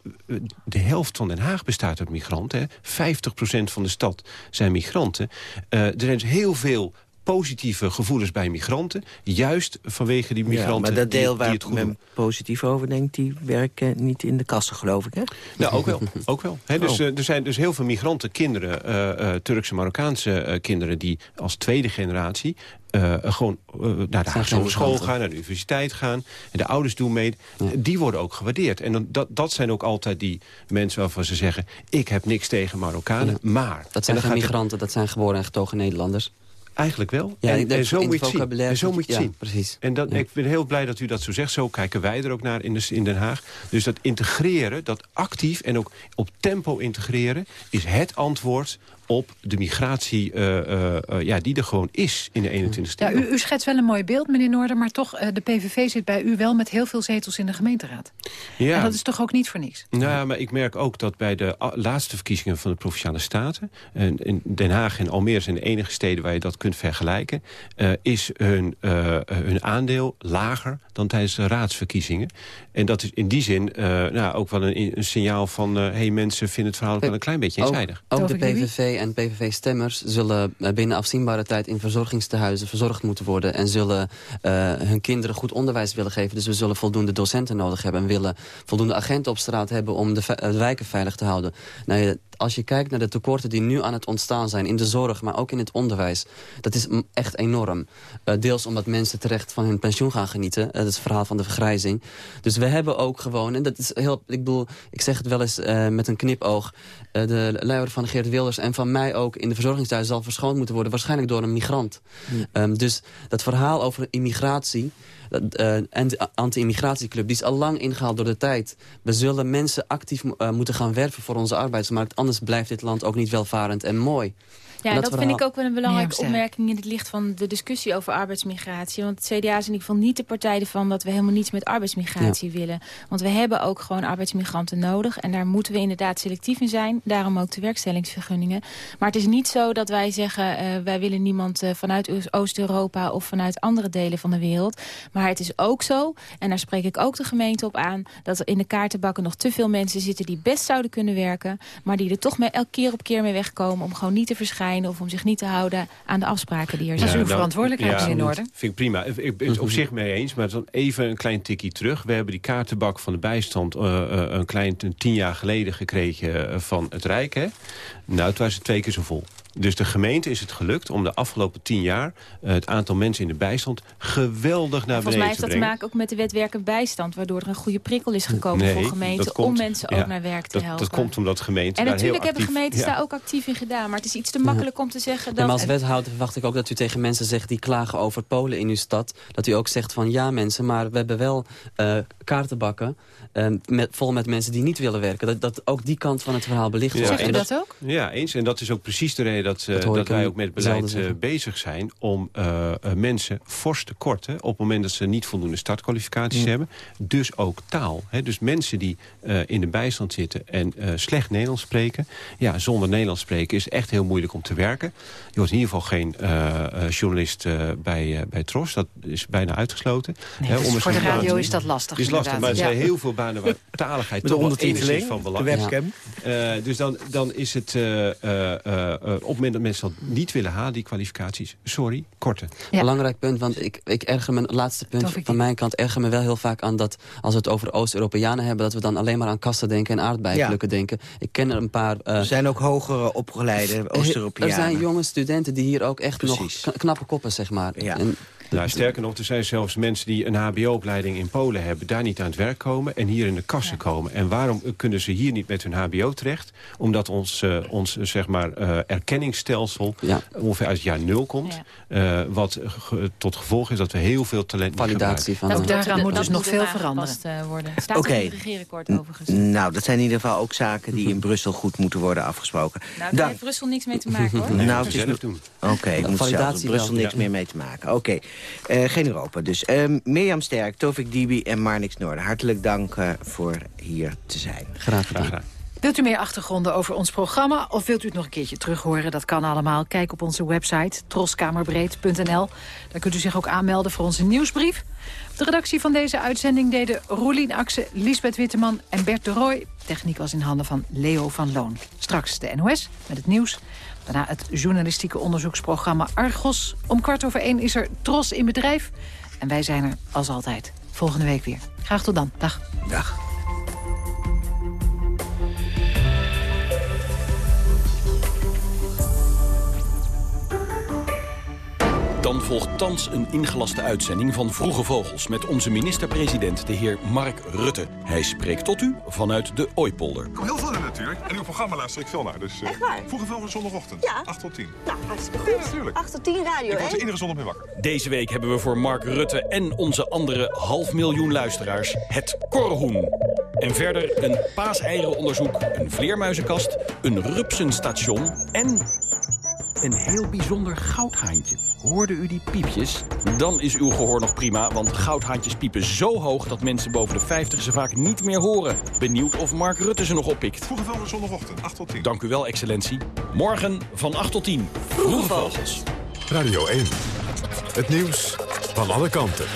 U: de helft van Den Haag bestaat uit migranten. hè. 50% van de stad zijn migranten. Er zijn dus heel veel positieve gevoelens bij migranten. Juist vanwege die migranten
F: Ja, maar dat
U: die-
F: deel
U: die
F: waar
U: het goed
F: men
U: doen.
F: positief over denkt... die werken niet in de kassen, geloof ik, hè?
U: Nou, ook wel. Ook wel. Hè, dus,
F: Oh.
U: eh, er zijn dus heel veel migranten, kinderen, eh, eh, Turkse, Marokkaanse kinderen... die als tweede generatie eh, gewoon naar de Haagse
H: migranten.
U: gaan... naar de universiteit gaan. En de ouders doen mee. Die worden ook gewaardeerd. En dan, dat, dat zijn ook altijd die mensen waarvan ze zeggen... ik heb niks tegen Marokkanen, maar...
H: Dat zijn geen
U: het-
H: migranten, dat zijn geboren en getogen Nederlanders.
U: Eigenlijk wel.
H: Ja,
U: en,
H: ik denk
U: en zo moet je het zien. En zo moet je het
H: ja,
U: zien.
H: precies.
U: En dat,
H: Ja.
U: ik ben heel blij dat u dat zo zegt. Zo kijken wij er ook naar in, de, in Den Haag. Dus dat integreren, dat actief en ook op tempo integreren... is het antwoord op de migratie eh, eh, eh, ja, die er gewoon is in de 21ste
E: Ja,
U: eeuw.
E: u, u schetst wel een mooi beeld, meneer Noorder... maar toch, de PVV zit bij u wel met heel veel zetels in de gemeenteraad.
U: Ja.
E: En dat is toch ook niet voor niks?
U: Nou, maar ik merk ook dat bij de laatste verkiezingen van de Provinciale Staten... en in Den Haag en Almere zijn de enige steden waar je dat kunt vergelijken... is hun, hun aandeel lager dan tijdens de raadsverkiezingen. En dat is in die zin eh, nou, ook wel een, een signaal van... hé, hey, mensen vinden het verhaal ook wel een klein beetje eenzijdig.
H: ook de PVV en PVV-stemmers zullen eh, binnen afzienbare tijd... in verzorgingstehuizen verzorgd moeten worden... en zullen eh, hun kinderen goed onderwijs willen geven. Dus we zullen voldoende docenten nodig hebben... en willen voldoende agenten op straat hebben om de, eh, wijken veilig te houden. Nou, als je kijkt naar de tekorten die nu aan het ontstaan zijn... in de zorg, maar ook in het onderwijs... dat is echt enorm. Eh, deels omdat mensen terecht van hun pensioen gaan genieten. Eh, dat is het verhaal van de vergrijzing. Dus we hebben ook gewoon... en dat is heel, ik bedoel, ik zeg het wel eens eh, met een knipoog... de luier van Geert Wilders en van mij ook in de verzorgingstehuis... zal verschoond moeten worden, waarschijnlijk door een migrant. Ehm, dus dat verhaal over immigratie... eh, anti-immigratieclub, die is al lang ingehaald door de tijd. We zullen mensen actief eh, moeten gaan werven voor onze arbeidsmarkt. Anders blijft dit land ook niet welvarend en mooi.
G: Ja, dat, vind ik ook wel een belangrijke opmerking in het licht van de discussie over arbeidsmigratie. Want het CDA is in ieder geval niet de partij ervan dat we helemaal niets met arbeidsmigratie willen. Want we hebben ook gewoon arbeidsmigranten nodig. En daar moeten we inderdaad selectief in zijn. Daarom ook de werkstellingsvergunningen. Maar het is niet zo dat wij zeggen, eh, wij willen niemand eh, vanuit Oost- Oost-Europa of vanuit andere delen van de wereld. Maar het is ook zo, en daar spreek ik ook de gemeente op aan, dat er in de kaartenbakken nog te veel mensen zitten die best zouden kunnen werken. Maar die er toch elke keer op keer mee wegkomen om gewoon niet te verschijnen of om zich niet te houden aan de afspraken die er
E: Dat is
G: zijn.
E: uw verantwoordelijkheid,
U: absoluut.
E: Noorden.
U: Vind ik prima. Ik ik ben het op zich mee eens, maar dan even een klein tikkie terug. We hebben die kaartenbak van de bijstand eh, eh, een klein tien jaar geleden gekregen eh, van het Rijk. Hè? Nou, het was twee keer zo vol. Dus de gemeente is het gelukt om de afgelopen tien jaar... eh, het aantal mensen in de bijstand geweldig naar
G: Volgens mij
U: beneden
G: heeft
U: te
G: dat te
U: brengen.
G: maken ook met de wet werken bijstand. Waardoor er een goede prikkel is gekomen
U: Nee,
G: voor
U: dat
G: gemeenten
U: komt-
G: om mensen ook
U: ja,
G: naar werk te
U: dat,
G: helpen.
U: Dat komt omdat gemeenten
G: en
U: daar
G: natuurlijk
U: heel
G: hebben
U: actief...
G: gemeentes
U: ja.
G: daar ook actief in gedaan. Maar het is iets te makkelijk om te zeggen
H: Ja,
G: dat...
H: maar als wethouder verwacht ik ook dat u tegen mensen zegt... die klagen over Polen in uw stad... dat u ook zegt van ja mensen, maar we hebben wel eh, kaartenbakken... eh, met, vol met mensen die niet willen werken. Dat, dat ook die kant van het verhaal belicht wordt.
U: en
H: En
E: ook?
U: Ja, eens. En dat is ook precies de reden dat, eh,
H: Dat
U: wij ook met beleid eh, bezig zijn... om eh, mensen fors te korten op het moment dat ze niet voldoende startkwalificaties hebben. Dus ook taal. Hè. Dus mensen die eh, in de bijstand zitten en eh, slecht Nederlands spreken... ja, zonder Nederlands spreken is echt heel moeilijk om te werken. Je wordt in ieder geval geen eh, eh, journalist eh, bij, eh, bij Tros. Dat is bijna uitgesloten.
E: Nee,
U: Hè,
E: dus voor de radio is dat lastig,
U: is lastig, maar er zijn
E: Ja.
U: heel veel banen waar taligheid toch wel enigszins van belang
F: de
U: is.
F: webcam.
U: Eh, dus dan, dan is het eh, eh, eh, op het moment dat mensen dat niet willen halen, die kwalificaties, sorry, korten.
H: Belangrijk punt, want ik, ik erger me, laatste punt van mijn kant, erger me wel heel vaak aan dat als we het over Oost-Europeanen hebben, dat we dan alleen maar aan kassen denken en aardbeienplukken denken. Ik ken er een paar... eh,
F: Er zijn ook hogere opgeleide Oost-Europeanen.
H: Er zijn jonge studenten die hier ook echt
U: Precies.
H: nog kna- knappe koppen, zeg maar. En,
U: Nou, sterker nog, er zijn zelfs mensen die een hbo-opleiding in Polen hebben... daar niet aan het werk komen en hier in de kassen komen. En waarom kunnen ze hier niet met hun hbo terecht? Omdat ons, eh, ons eh, zeg maar, eh, erkenningsstelsel ongeveer uit het jaar nul komt. eh, wat ge- tot gevolg is dat we heel veel talent niet
H: Validatie
U: gebruiken.
E: Ook daaraan moet dus nog veel
G: er
E: veranderen.
G: eh, worden. Staat
F: Oké.
G: ook in het regeerakkoord overigens.
F: Nou, dat zijn in ieder geval ook zaken die in Brussel goed moeten worden afgesproken.
G: Nou, daar heeft Brussel niks mee te maken hoor.
F: nou, het is
U: zelf
F: nu-
U: doen.
F: Oké, okay, moet Brussel niks
H: Ja.
F: meer mee te maken. Oké, Eh, geen Europa dus. Ehm, Mirjam Sterk, Tovik Dibi en Marnix Noorden. Hartelijk dank eh, voor hier te zijn.
H: Graag gedaan.
E: Wilt u meer achtergronden over ons programma of wilt u het nog een keertje terughoren? Dat kan allemaal. Kijk op onze website troskamerbreed.nl. Daar kunt u zich ook aanmelden voor onze nieuwsbrief. De redactie van deze uitzending deden Roelien Akse, Lisbeth Witteman en Bert de Rooij. Techniek was in handen van Leo van Loon. Straks de NOS met het nieuws. Daarna het journalistieke onderzoeksprogramma Argos. Om kwart over één is er Tros in bedrijf. En wij zijn er als altijd volgende week weer. Graag tot dan. Dag.
F: Dag.
V: Dan volgt thans een ingelaste uitzending van Vroege Vogels... met onze minister-president, de heer Mark Rutte. Hij spreekt tot u vanuit de Ooipolder.
J: Ik kom heel veel in natuurlijk. En uw programma luister ik veel naar. Dus, uh,
W: Echt waar?
J: Vroege Vogels zondagochtend.
W: Ja.
J: 8 tot 10.
W: Nou, hartstikke goed.
J: Ja, natuurlijk.
W: 8 tot 10 radio,
J: Ik word er iedere zondag mee wakker.
V: Deze week hebben we voor Mark Rutte en onze andere half miljoen luisteraars... het korhoen. En verder een paaseierenonderzoek, een vleermuizenkast... een rupsenstation en een heel bijzonder goudhaantje. Hoorde u die piepjes? Dan is uw gehoor nog prima, want goudhaantjes piepen zo hoog... dat mensen boven de 50 ze vaak niet meer horen. Benieuwd of Mark Rutte ze nog oppikt.
J: Vroege Vogels zondagochtend. 8 tot 10.
V: Dank u wel, excellentie. Morgen van 8 tot 10. Vroege Vogels.
D: Radio 1. Het nieuws van alle kanten.